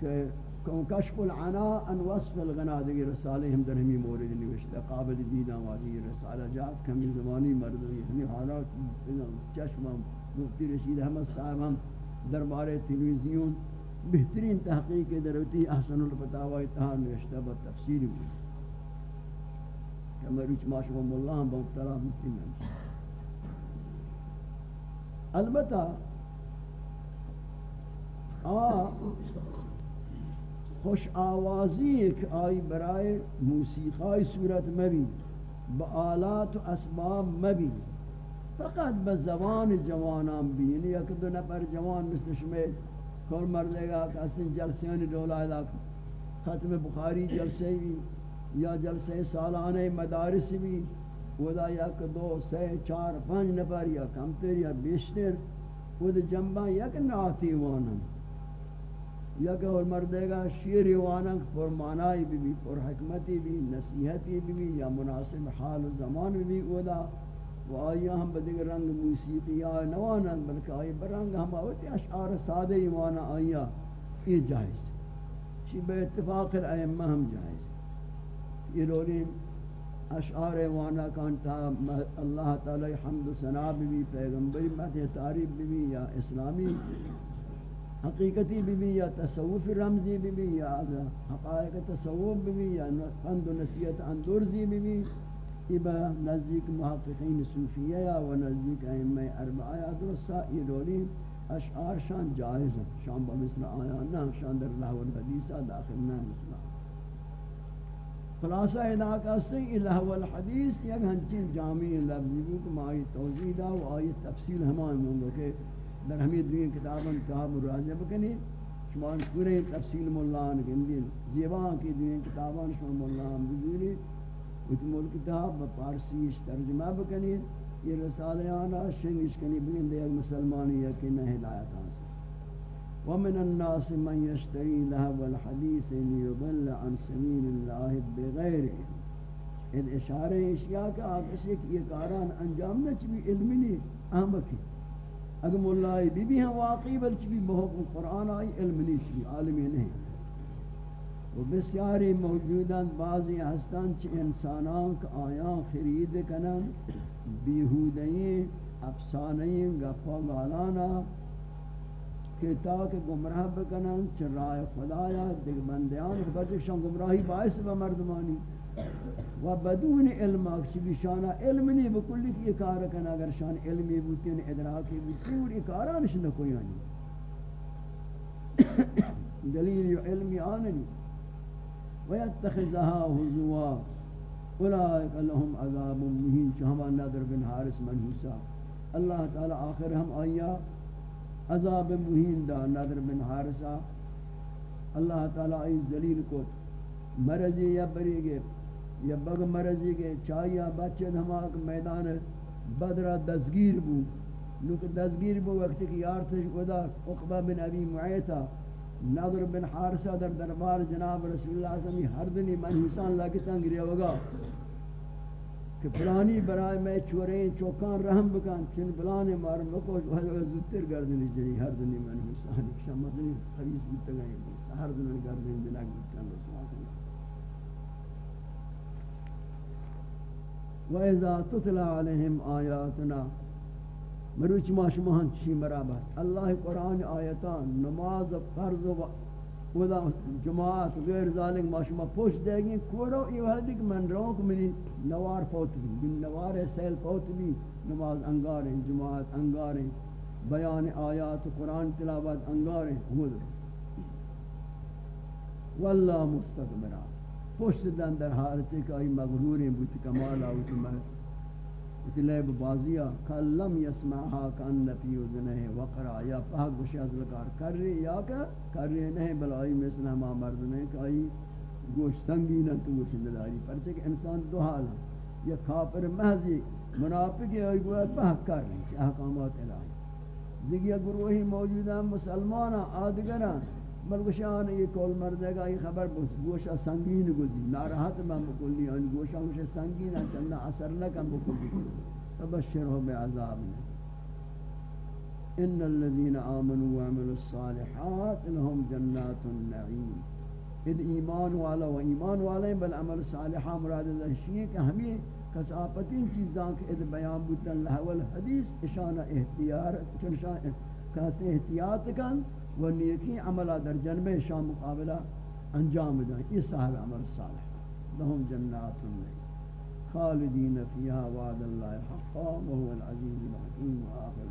کہ کشف العنا ان وصف الغنا دیگر رسالے ہم در ہمی مورد نوشتہ، قابل دینا والی رسالہ جات کمی زمانی مردمی یعنی ہمی حالات، چشم مفتی رشید احمد صاحب ہم، دربار تلویزیون، بہترین تحقیق دروتی احسن الفتاوی تہا نوشتہ با تفسیر بھی کہ مروچ ماشو اللہ ہم با بمبتلا مفتی میں البتہ، آ خوش آوازی ایک آئی برائے موسیقی صورت مبی با آلات و اسباب مبی فقط با زبان جوانان بھی یعنی یک دو نفر جوان مثل شمی کل مردے گا کہ اسن جلسیانی دولا ہے ختم بخاری جلسے بھی یا جلسے سالانہ مدارس بھی ودا یک دو سے چار پانچ نفر، یا کمتر یا بیشتر. ود جنبہ یک ناتی وانن یا کہ اور مردے گا شیر وانک پر معنی بھی بھی پر حکمتی بھی نصیحتی بھی بھی یا مناسب حال و زمان بھی بھی اودا و آیا ہم بدگ رنگ موسیقی آئے نوانن بلکہ آئی برنگ ہم آوتی اشعار سادہ ایوانا آیا یہ جائز شی بے اتفاق الائمہ ہم جائز یہ لولی اشعار ایوانا کانتا اللہ تعالی حمد و سنا بھی پیغمبری مدح تعریف بھی یا اسلامی حقیقتی بھی بھی، یا تصوف رمزی بھی بھی، یا حقائق تصوف بھی بھی، یا فند و نصیحت اندرزی بھی بھی. با نزدیک محققین صوفیہ یا و نزدیک ائمہ اربعہ یا درستا یہ دولی اشعار شان جائز ہیں. شان با مثل آیا نا شان در لہو الحدیثہ داخل نا مثل. خلاصہ علاقہ سے لہو الحدیث یک ہنچین جامع لفظی بھی، کہ مائی توضیح دا و آئی تفصیل ہمان مونگا کہ در ہمیں دوئیں کتاباں کتاب راجع بکنی شما پورے تفصیل مولان گندی زیبان کی دوئیں کتاباں شما مولان بزوری اس مول کتاب پارسیش ترجمہ بکنی یہ رسالہ آنا شنگش کنی بگن دے ایک مسلمانی یقین ہدایت حاصل۔ ومن الناس من يشتري لهو الحديث ليضل عن سبيل الله بغير ان اشارہ اشیاء کا آپ اسے کہ یہ کاران انجام نہ چوی علمی نہیں احمقی اگر مولای بی بی ہم واقعی بلچ بھی بہت قرآن آئی، علم نیش بھی عالمی نہیں۔ و بسیاری موجودان بعضی ہستان چھ انسانان کا آیان خرید کنن بیہودین افسانین گفا گالانا کہ تاک گمراہ بکنن چھ رائے خدایا دیکھ بندیان خبر شان گمراہی باعث بمردمانی و بدون علم اکشی شانا علم نہیں بکلی کی کار کنا اگر شان علمی بوتی ان ادراکی بوتی اور اکارانش نہ کوئی آنی۔ دلیل یو علمی آننی ویتخذها حضوا اولئک لهم عذاب مہین چہما نادر بن حارس منحوسا۔ اللہ تعالی آخر ہم آیا عذاب مہین دا نادر بن حارسا اللہ تعالی آئی ذلیل کو، مرضی یا بریگے۔ یا بگ مرضی کے چاہیا بچے دھماک میدان بدرہ دزگیر بو۔ نوک دزگیر بو وقت کی یارتش خدا اقبہ بن ابی معیتا نظر بن حارسہ در دربار جناب رسول اللہ صلی اللہ علیہ وسلم ہر دنی من حسان لگتا گریا ہوگا کہ فلانی برائے میں چوریں چوکان رحم بکن چن فلانے مار مکوش وہاں زودتر گردنی جری ہر دنی میں نے شمدنی خریص بیتا گئے ہر دنی گردنی دنک بیتا رسول وَإِذَا تُتْلَى عَلَيْهِمْ آيَاتُنَا مروچ ما شما ہن چی مرابر اللہ قرآن آیتان، نماز، فرض و ودا جماعت، غیر ذالک ما شما پوش دے گی کورو ای وحدی کہ من رو کہ منی نوار فوت بھی من نوار سیل فوت بھی نماز انگاریں جماعت انگاریں بیان آیات، قرآن تلاوت انگاریں ہود واللہ مستقبرہ پشت دن در حالتی کہ آئی مغروریں بوتی کمال آوتی مرد اتلے بازیا کلم یسمعها کان فی اذنه وقرا، یا پاک گوش از لکار کر رہی یا کہ کر رہی نہیں بلائی مثل ہم مرد نے کہ ای گوش سنگین تو گوش نداری پرچہ کہ انسان دو حال یا کافر محضی منافق ہے، آئی گویا پاک کر رہی احکامات الہی۔ دیگر گروہی موجود ہیں، مسلمان آدگران بلگشان یہ کول مردے گا یہ خبر گوشا سنگین گزی ناراحت میں بکلی ان گوشا گوشا سنگین ہے چندہ اثر نکم بکلی فبشرہ بعذاب. ان الذين آمنوا وعملوا الصالحات لهم جنات النعيم اذ ایمان والا و ایمان والا بل عمل صالحہ مراد ہے کہ ہمیں کساپتین چیزاں کہ اذ بیان بودن لہو الحدیث، اشانہ احتیار، چنشان کسی احتیاط کن. و نیکی عملہ در جنب شام مقابلہ انجام دیں یہ صاحب عمل صالح. لهم جنات خالدین فیہا وعد اللہ حقا وهو العزیز الحکیم. وآخر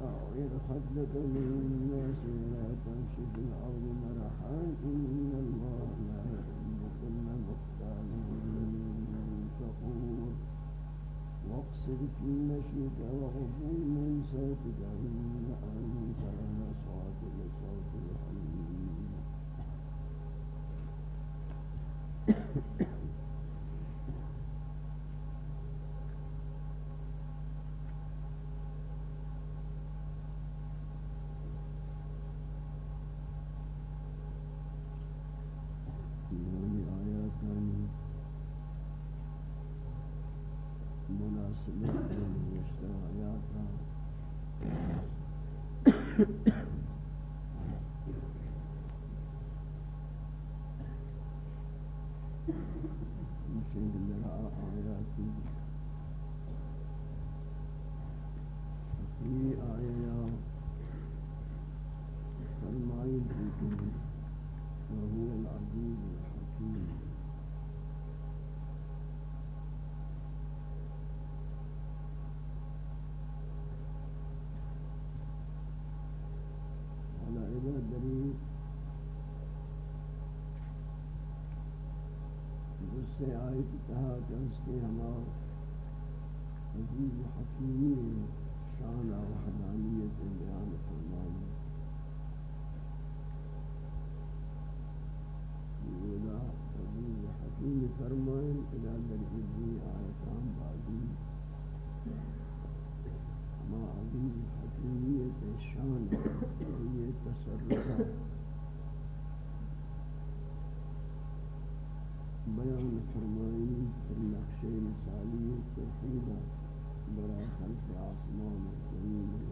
تصعر خدك للناس ولا تمشي في الأرض مرحا إن الله لا يحب كل مختال فخور واقصد في مشيك وغض من صوتك إن آیت کہا کے ہمارا عزیز حکیمی شان و حدانیت بیان فرمائی ولا عزیز حکیم فرمائیں الى در ابنی آیتان بعدی ما عزیز حکیمیت شان یہ تصرفہ بیان فرمائی پر نقش مثالی توحید خلق آسمان و زمین و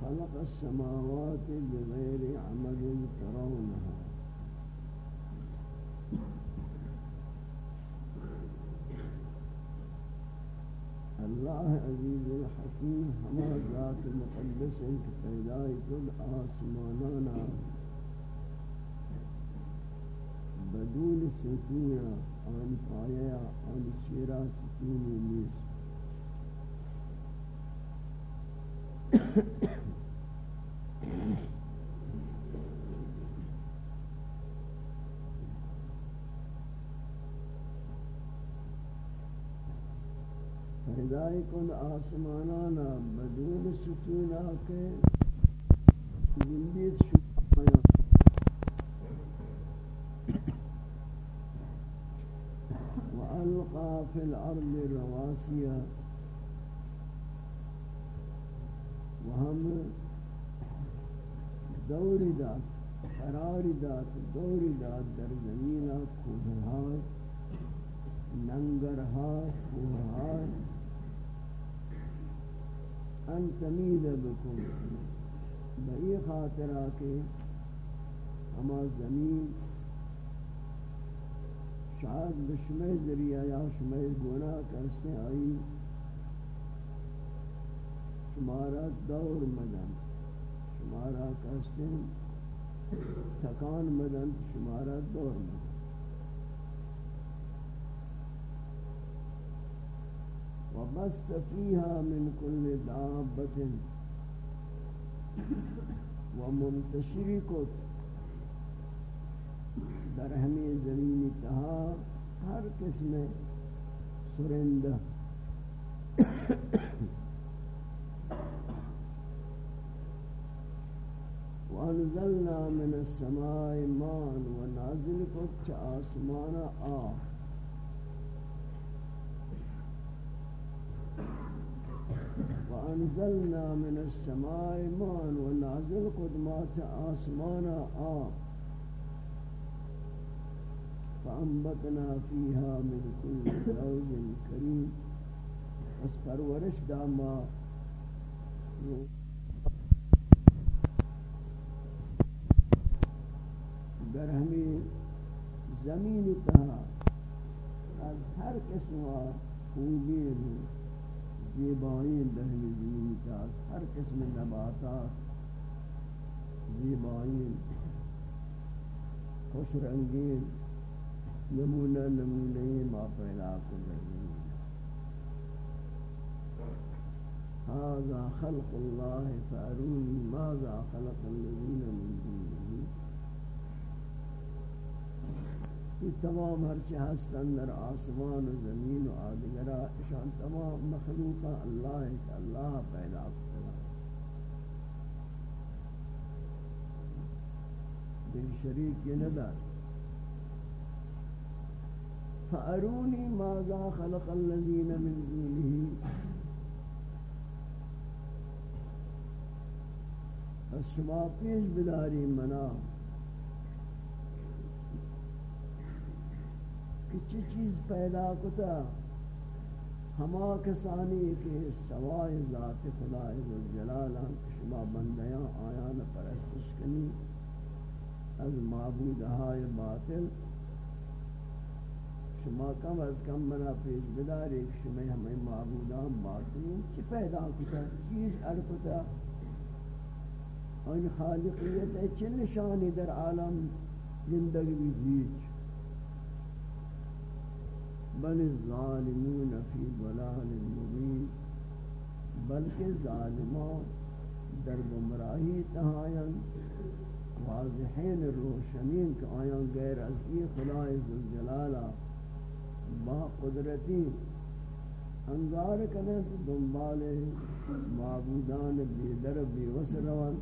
خلق السماوات بغير عمد ترونها اللہ عزیز الحکیم ہما ذات مقدس انت پیدای کل آسمانانا. بدون ستونا آن پایا آن چیرا ستونی نیست. پیدای کن آسمانانا بدون ستونا کے زندیت شکایا وألقى في الأرض رواسيا وهم دوری داد قراری داد دوری داد در زمین کوهها ننگرها کوهها ان تمید بکن بئی خاطرہ کے ہما زمین شاید بشمع ذریعہ یا شمع گناہ کرتے آئی. شمارا دور مدن. شمارا کرتے تکان مدن. شمارا دور مدن. وبس فيها من كل دابة. ومنتشر کت در ہمیں زمین تہا ہر قسم سرندہ وانزلنا من السماء ماء ونازل کت آسمان، آه. وأنزلنا من السماء ماء ونازل قدمات آسمانا آب فأنبتنا فيها من كل زوج كريم. اس پرورش دا ما در ہمیں زمین تہا از ہر قسم خوبی زیبائی دہنی زمین چاہت ہر قسم نباتات زیبائی، خوش رنگین نمونہ نمونہ ما پیدا کر رہی هذا خلق الله فأروني ماذا خلق الذين من دونه؟ یہ تمام ہرچی ہستن در آسمان و زمین و آدگرہ اشان تمام مخلوق اللہ ہے اللہ پیدا کرتا دل شریک یہ ندار. فأرونی ماذا خلق الذین من دونه؟ بس شما پیش بداری منا چی چیز پیدا کتا۔ ہما کسانی کے سوائے ذات خدای و جلالا شما بندیاں آیان پرستش کنی از معبودهای باطل۔ شما کم از کم منا پیش بدار ایک شما ہمیں معبودان باطل چی پیدا کتا، چیز ارکتا۔ ان خالقیت ہے چی نشانی در عالم زندگی بھی ہیچ بل الظالمون فی ضلال مبین، بلکہ ظالمان در گمراہی تہائن واضحین روشنین کہ آیاں غیر از ای خدای ذوالجلالہ با قدرتی انگار کنن دنبال معبودان بیدر بیوس روان۔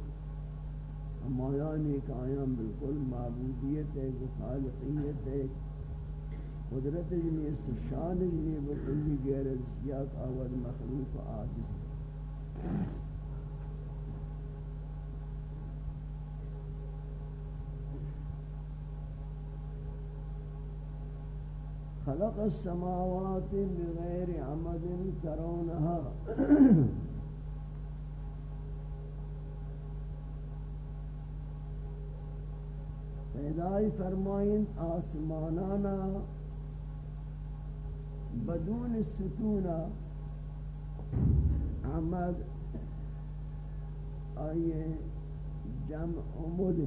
ہمایانی کہ آیاں بالکل معبودیت ہے، خالقیت ہے قدرت جنی استشان یعنی جنی بکلی غیر ازیات آور مخلوق آجز خلق السماوات بغیر عمد ترونها. پیدای فرمائن آسمانانا بدون ستونا احمد آئیے جمع امودی